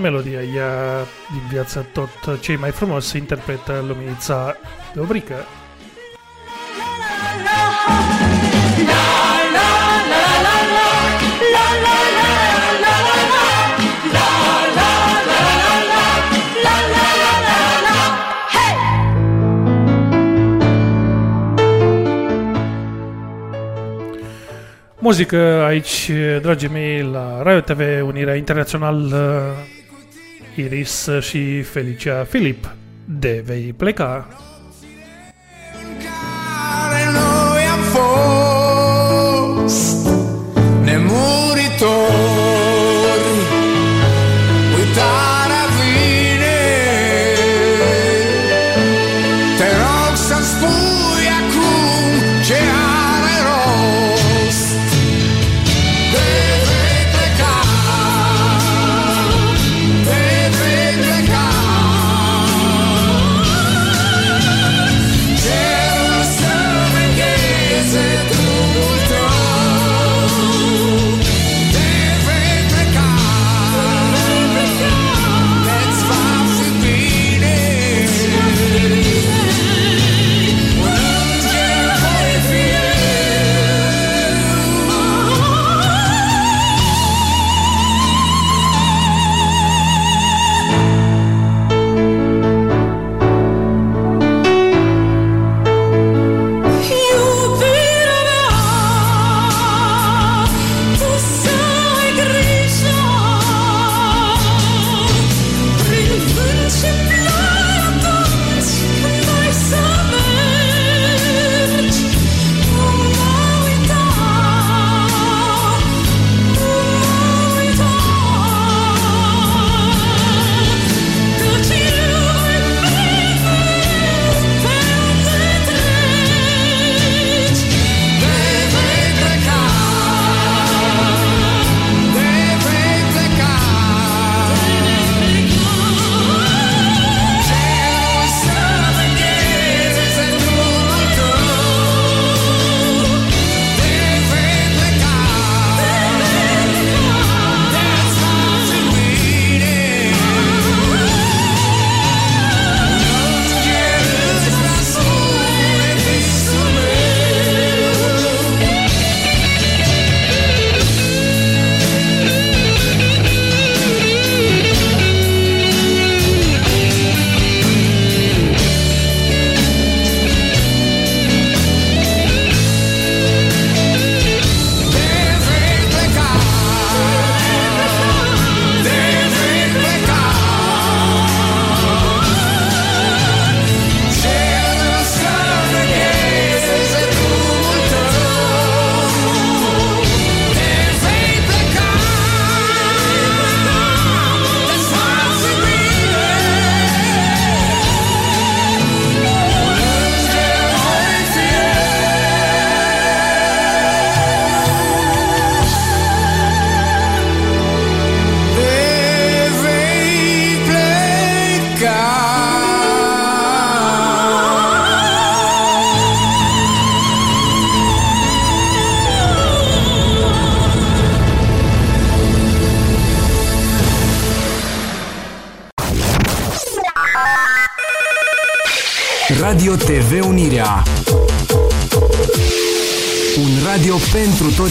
melodia ea din viața tot uh, cei mai frumos interpretă Luminița Dobrică. Muzică aici, dragii mei, la Radio TV Unirea Internațional uh, Iris și Felicia Filip. De vei pleca. care noi am fost nemuritori.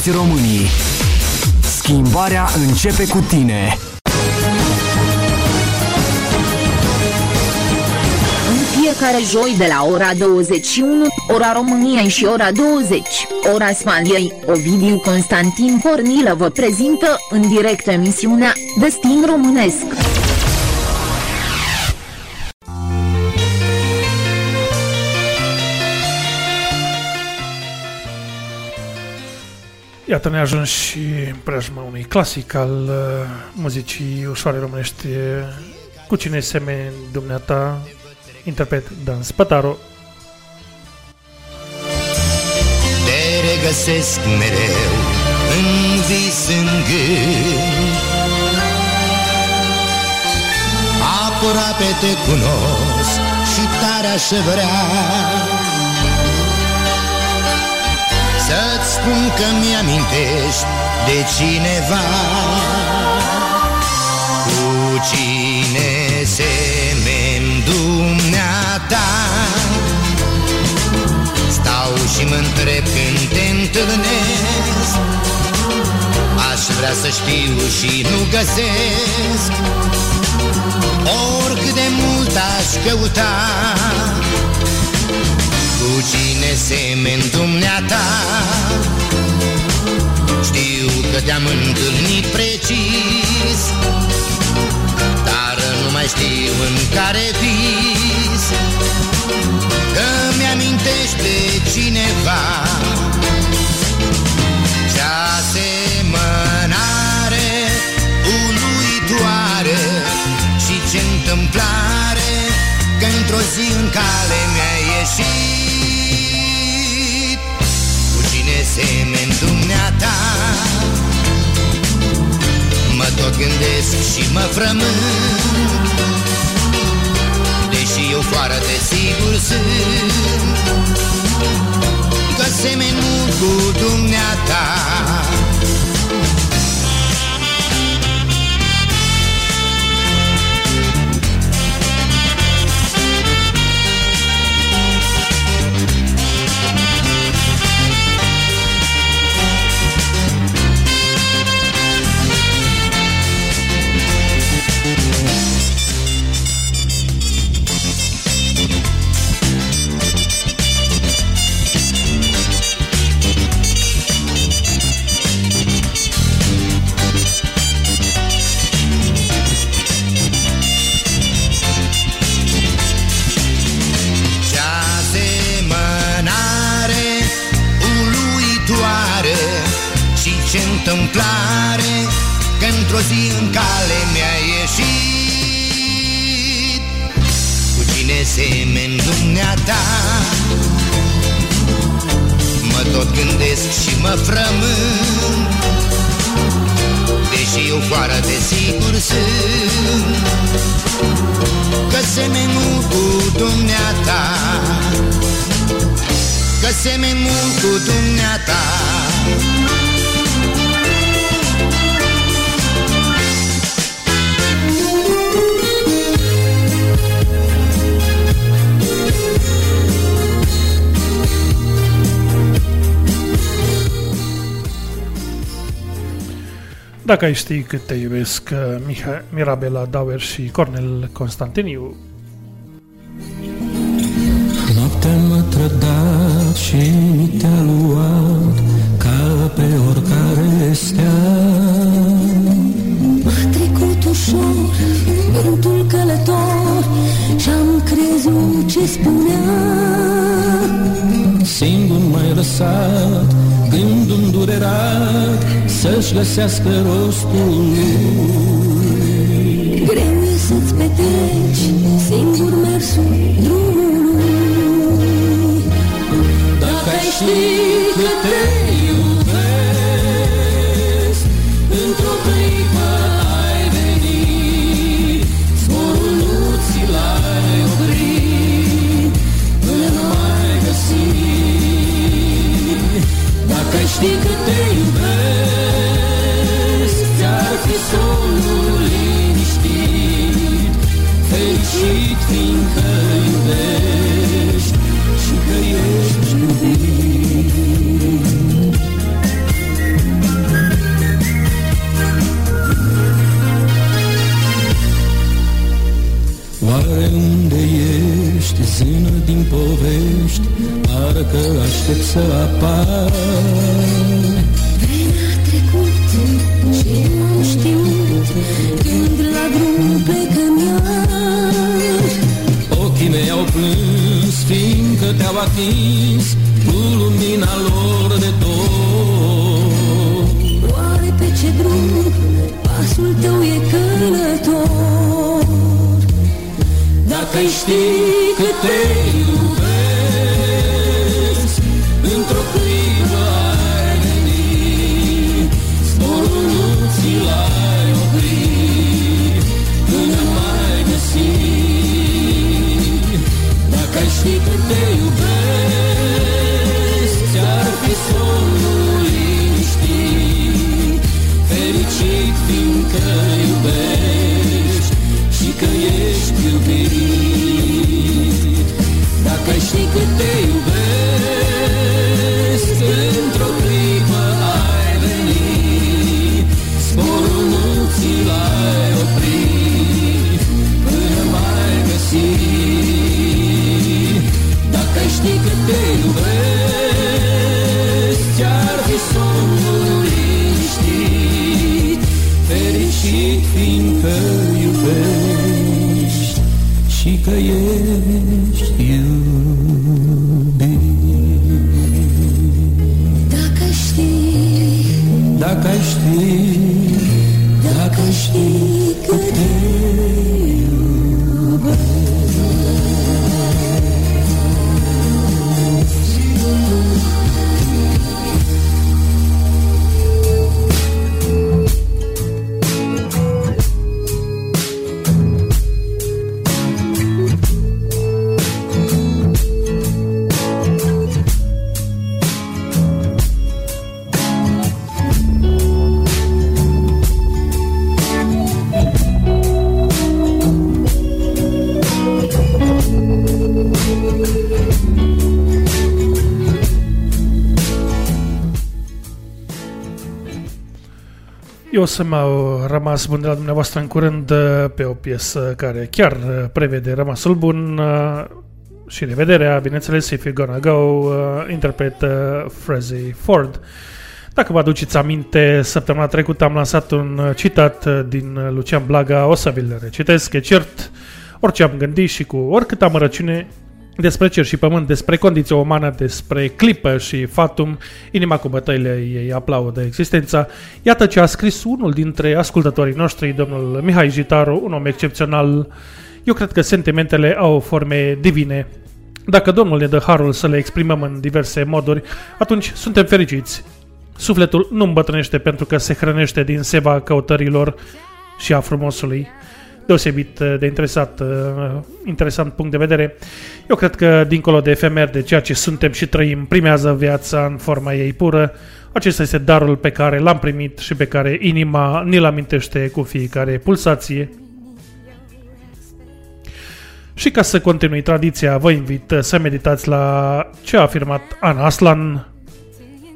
Pentru toți românii. Schimbarea începe cu tine. În fiecare joi de la ora 21, ora României și ora 20, ora Spaniei, Ovidiu Constantin Pornilă vă prezintă în direct emisiunea Destin Românesc. Iată, ne ajuns și în preajma unui clasic al uh, muzicii ușoare românești. Cu cine semeni dumneata, interpret Dan Spătaru. Te regăsesc mereu în vis în gând Aproape te cunosc și tare aș vrea Să-ți spun că mi-amintești de cineva. Cine semeni dumneata? Stau și mă întreb când te întâlnesc. Aș vrea să știu și nu găsesc. Oricât de mult aș căuta Cu cine semeni dumneata. Știu că te-am întâlnit precis Dar nu mai știu în care vis. Că mi-amintești de cineva Ce asemănare uluitoare Și ce întâmplare Că într-o zi în cale mi-a ieșit. Cu cine semeni dumneata. Mă tot gândesc și mă frământ Deși eu foarte sigur sunt Că semeni mult cu dumneata Dacă ai ști cât te iubesc, uh, Miha- Mirabela Dauer și Cornel Constantiniu. Că să m-au rămas bun de la dumneavoastră în curând uh, pe o piesă care chiar uh, prevede rămasul bun uh, și revederea, bineînțeles, If You're Gonna Go, uh, interpretă Frazzy Ford. Dacă vă aduceți aminte, săptămâna trecută am lansat un uh, citat uh, din uh, Lucian Blaga, o să vi-l recitesc, e cert, orice am gândit și cu oricât amărăciune despre cer și pământ, despre condiția umană, despre clipă și fatum, inima cu bătăile ei aplaudă existența. Iată ce a scris unul dintre ascultătorii noștri, domnul Mihai Jitaru, un om excepțional. Eu cred că sentimentele au forme divine. Dacă Domnul ne dă harul să le exprimăm în diverse moduri, atunci suntem fericiți. Sufletul nu îmbătrânește pentru că se hrănește din seva căutărilor și a frumosului deosebit de interesat, uh, interesant punct de vedere. Eu cred că, dincolo de efemer, de ceea ce suntem și trăim, primează viața în forma ei pură. Acesta este darul pe care l-am primit și pe care inima ni-l amintește cu fiecare pulsație. Și ca să continui tradiția, vă invit să meditați la ce a afirmat Ana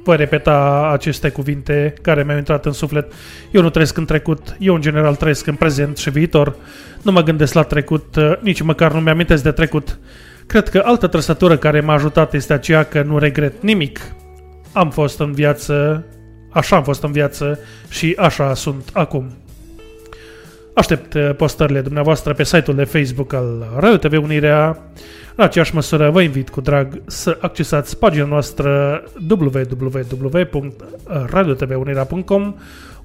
Aslan. Voi repeta aceste cuvinte care mi-au intrat în suflet. Eu nu trăiesc în trecut, eu în general trăiesc în prezent și viitor. Nu mă gândesc la trecut, nici măcar nu mi-amintesc de trecut. Cred că altă trăsătură care m-a ajutat este aceea că nu regret nimic. Am fost în viață, așa am fost în viață și așa sunt acum. Aștept uh, postările dumneavoastră pe site-ul de Facebook al Radio TV Unirea. În aceeași măsură vă invit cu drag să accesați pagina noastră www.radiotvunirea.com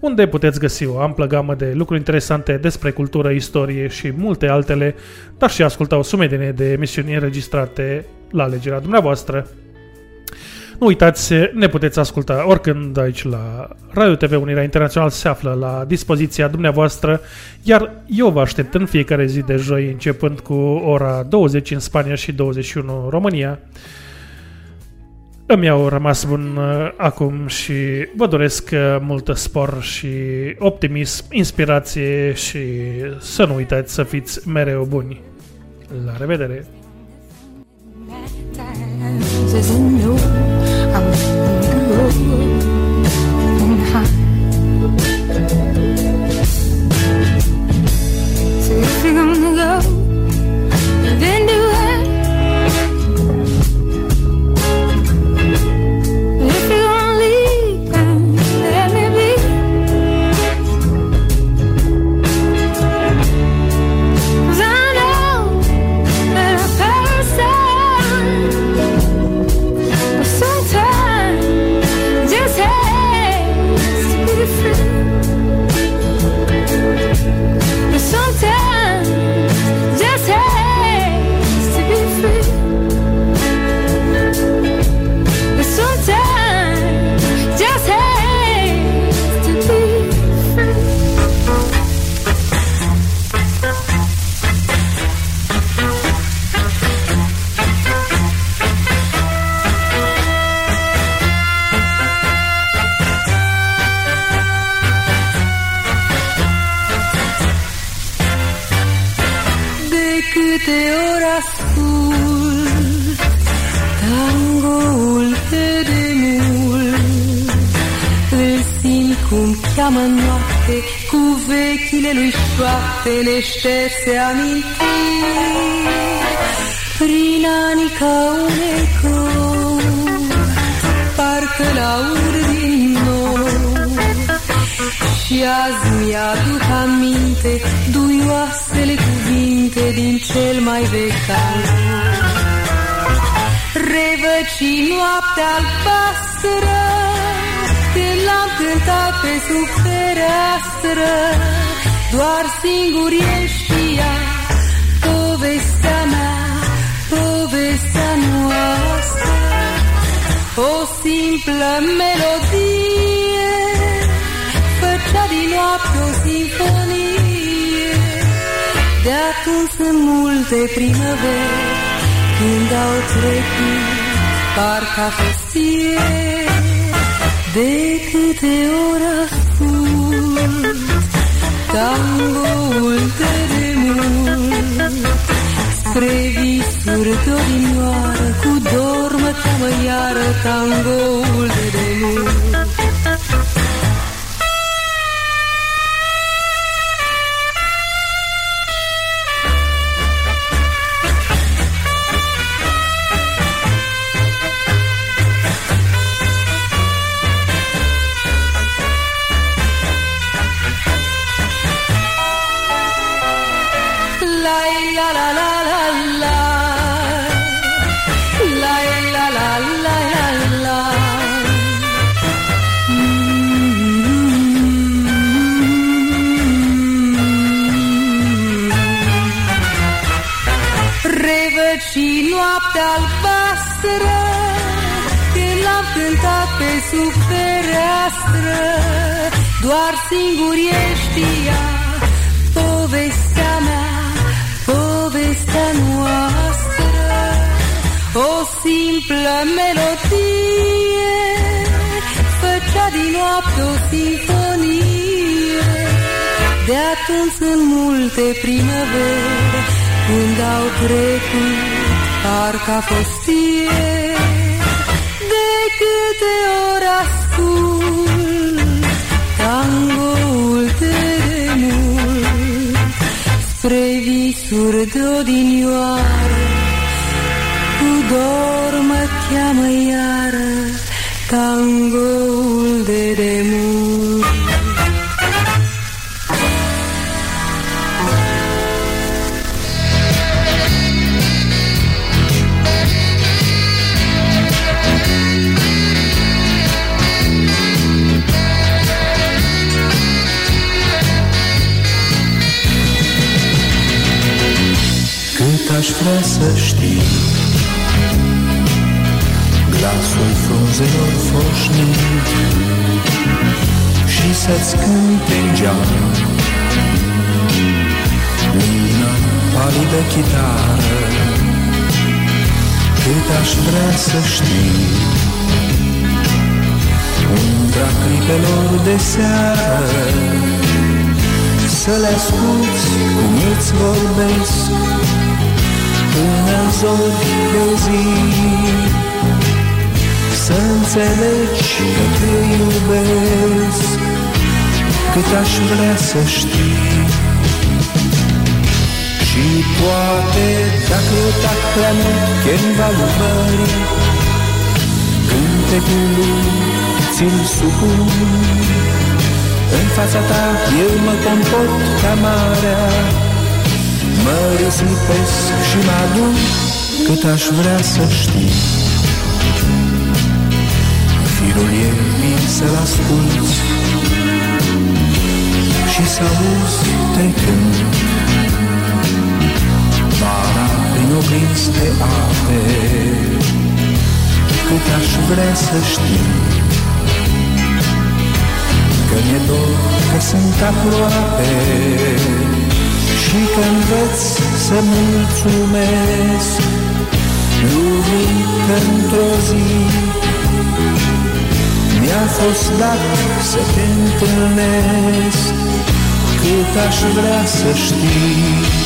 unde puteți găsi o amplă gamă de lucruri interesante despre cultură, istorie și multe altele, dar și asculta o sumedenie de emisiuni înregistrate la alegerea dumneavoastră. Nu uitați, ne puteți asculta oricând aici la Radio TV Unirea Internațional se află la dispoziția dumneavoastră, iar eu vă aștept în fiecare zi de joi, începând cu ora 20 în Spania și 21 în România. Îmi au rămas bun uh, acum și vă doresc uh, multă spor și optimism, inspirație și să nu uitați să fiți mereu buni. La revedere! Șoapte Ne șterse amintiri. Prin anii ca un ecou Parcă l-aud din nou și azi mi-aduc aminte Duioasele cuvinte minte din cel mai vechi tango. Revăci noaptea albastră, când l-am cântat pe sub fereastră, doar singur el știa povestea mea, povestea noastră. O simplă melodie făcea din noapte o sinfonie. De atunci sunt multe primăveri când au trecut, parcă a fost ieri. De câte ori ascult tangoul de demult, spre visuri de odinioară, cu dor mă cheamă iară tangoul de noapte o sinfonie De atunci sunt multe primăveri Când au trecut Parcă a fost ieri De câte ori ascult Tangoul de demult spre visuri de odinioară, cu dor mă cheamă iară vrea să știi. Glasul frunzelor foșnic Și să-ți cânte în geam. Luna palidă chitară Cât aș vrea să știi. Umbra clipelor de seară Să le asculți cum îți vorbesc până în zori de zi. Să înțelegi că te iubesc Cât aș vrea să știi. Și poate dacă eu tac prea mult Cândva iubării Cântecul lui ți-l supun. În fața ta eu mă comport ca marea Mă risipesc și mă adun cât aș vrea să știi Firul e bine să-l asculți Și să auzi trecând Vara prin oglinzi de ape Cât aș vrea să știi Că mi-e dor că sunt aproape și că învăț să mulțumesc. Lumii că într-o zi. Mi-a fost dat să te întâlnesc. Cât aș vrea să știi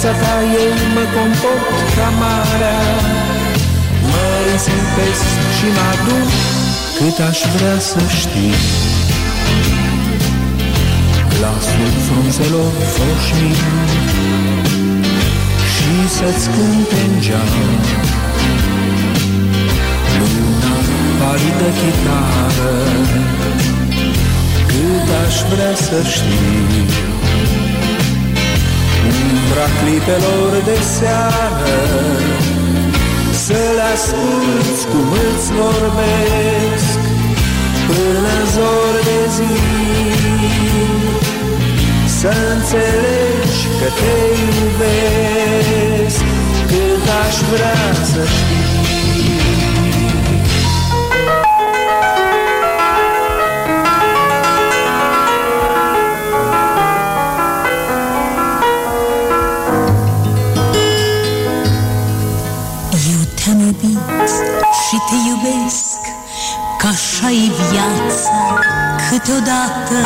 fața ta eu mă comport ca marea. Mă risipesc și mă aduc cât aș vrea să știi Glasul frunzelor foșnic Și să-ți cânte în geam. Luna palidă chitară Cât aș vrea să știi Umbra clipelor de seară Să le asculți cum îți vorbesc Până zor de zi. Să înțelegi că te iubesc Cât aș vrea să știi viața câteodată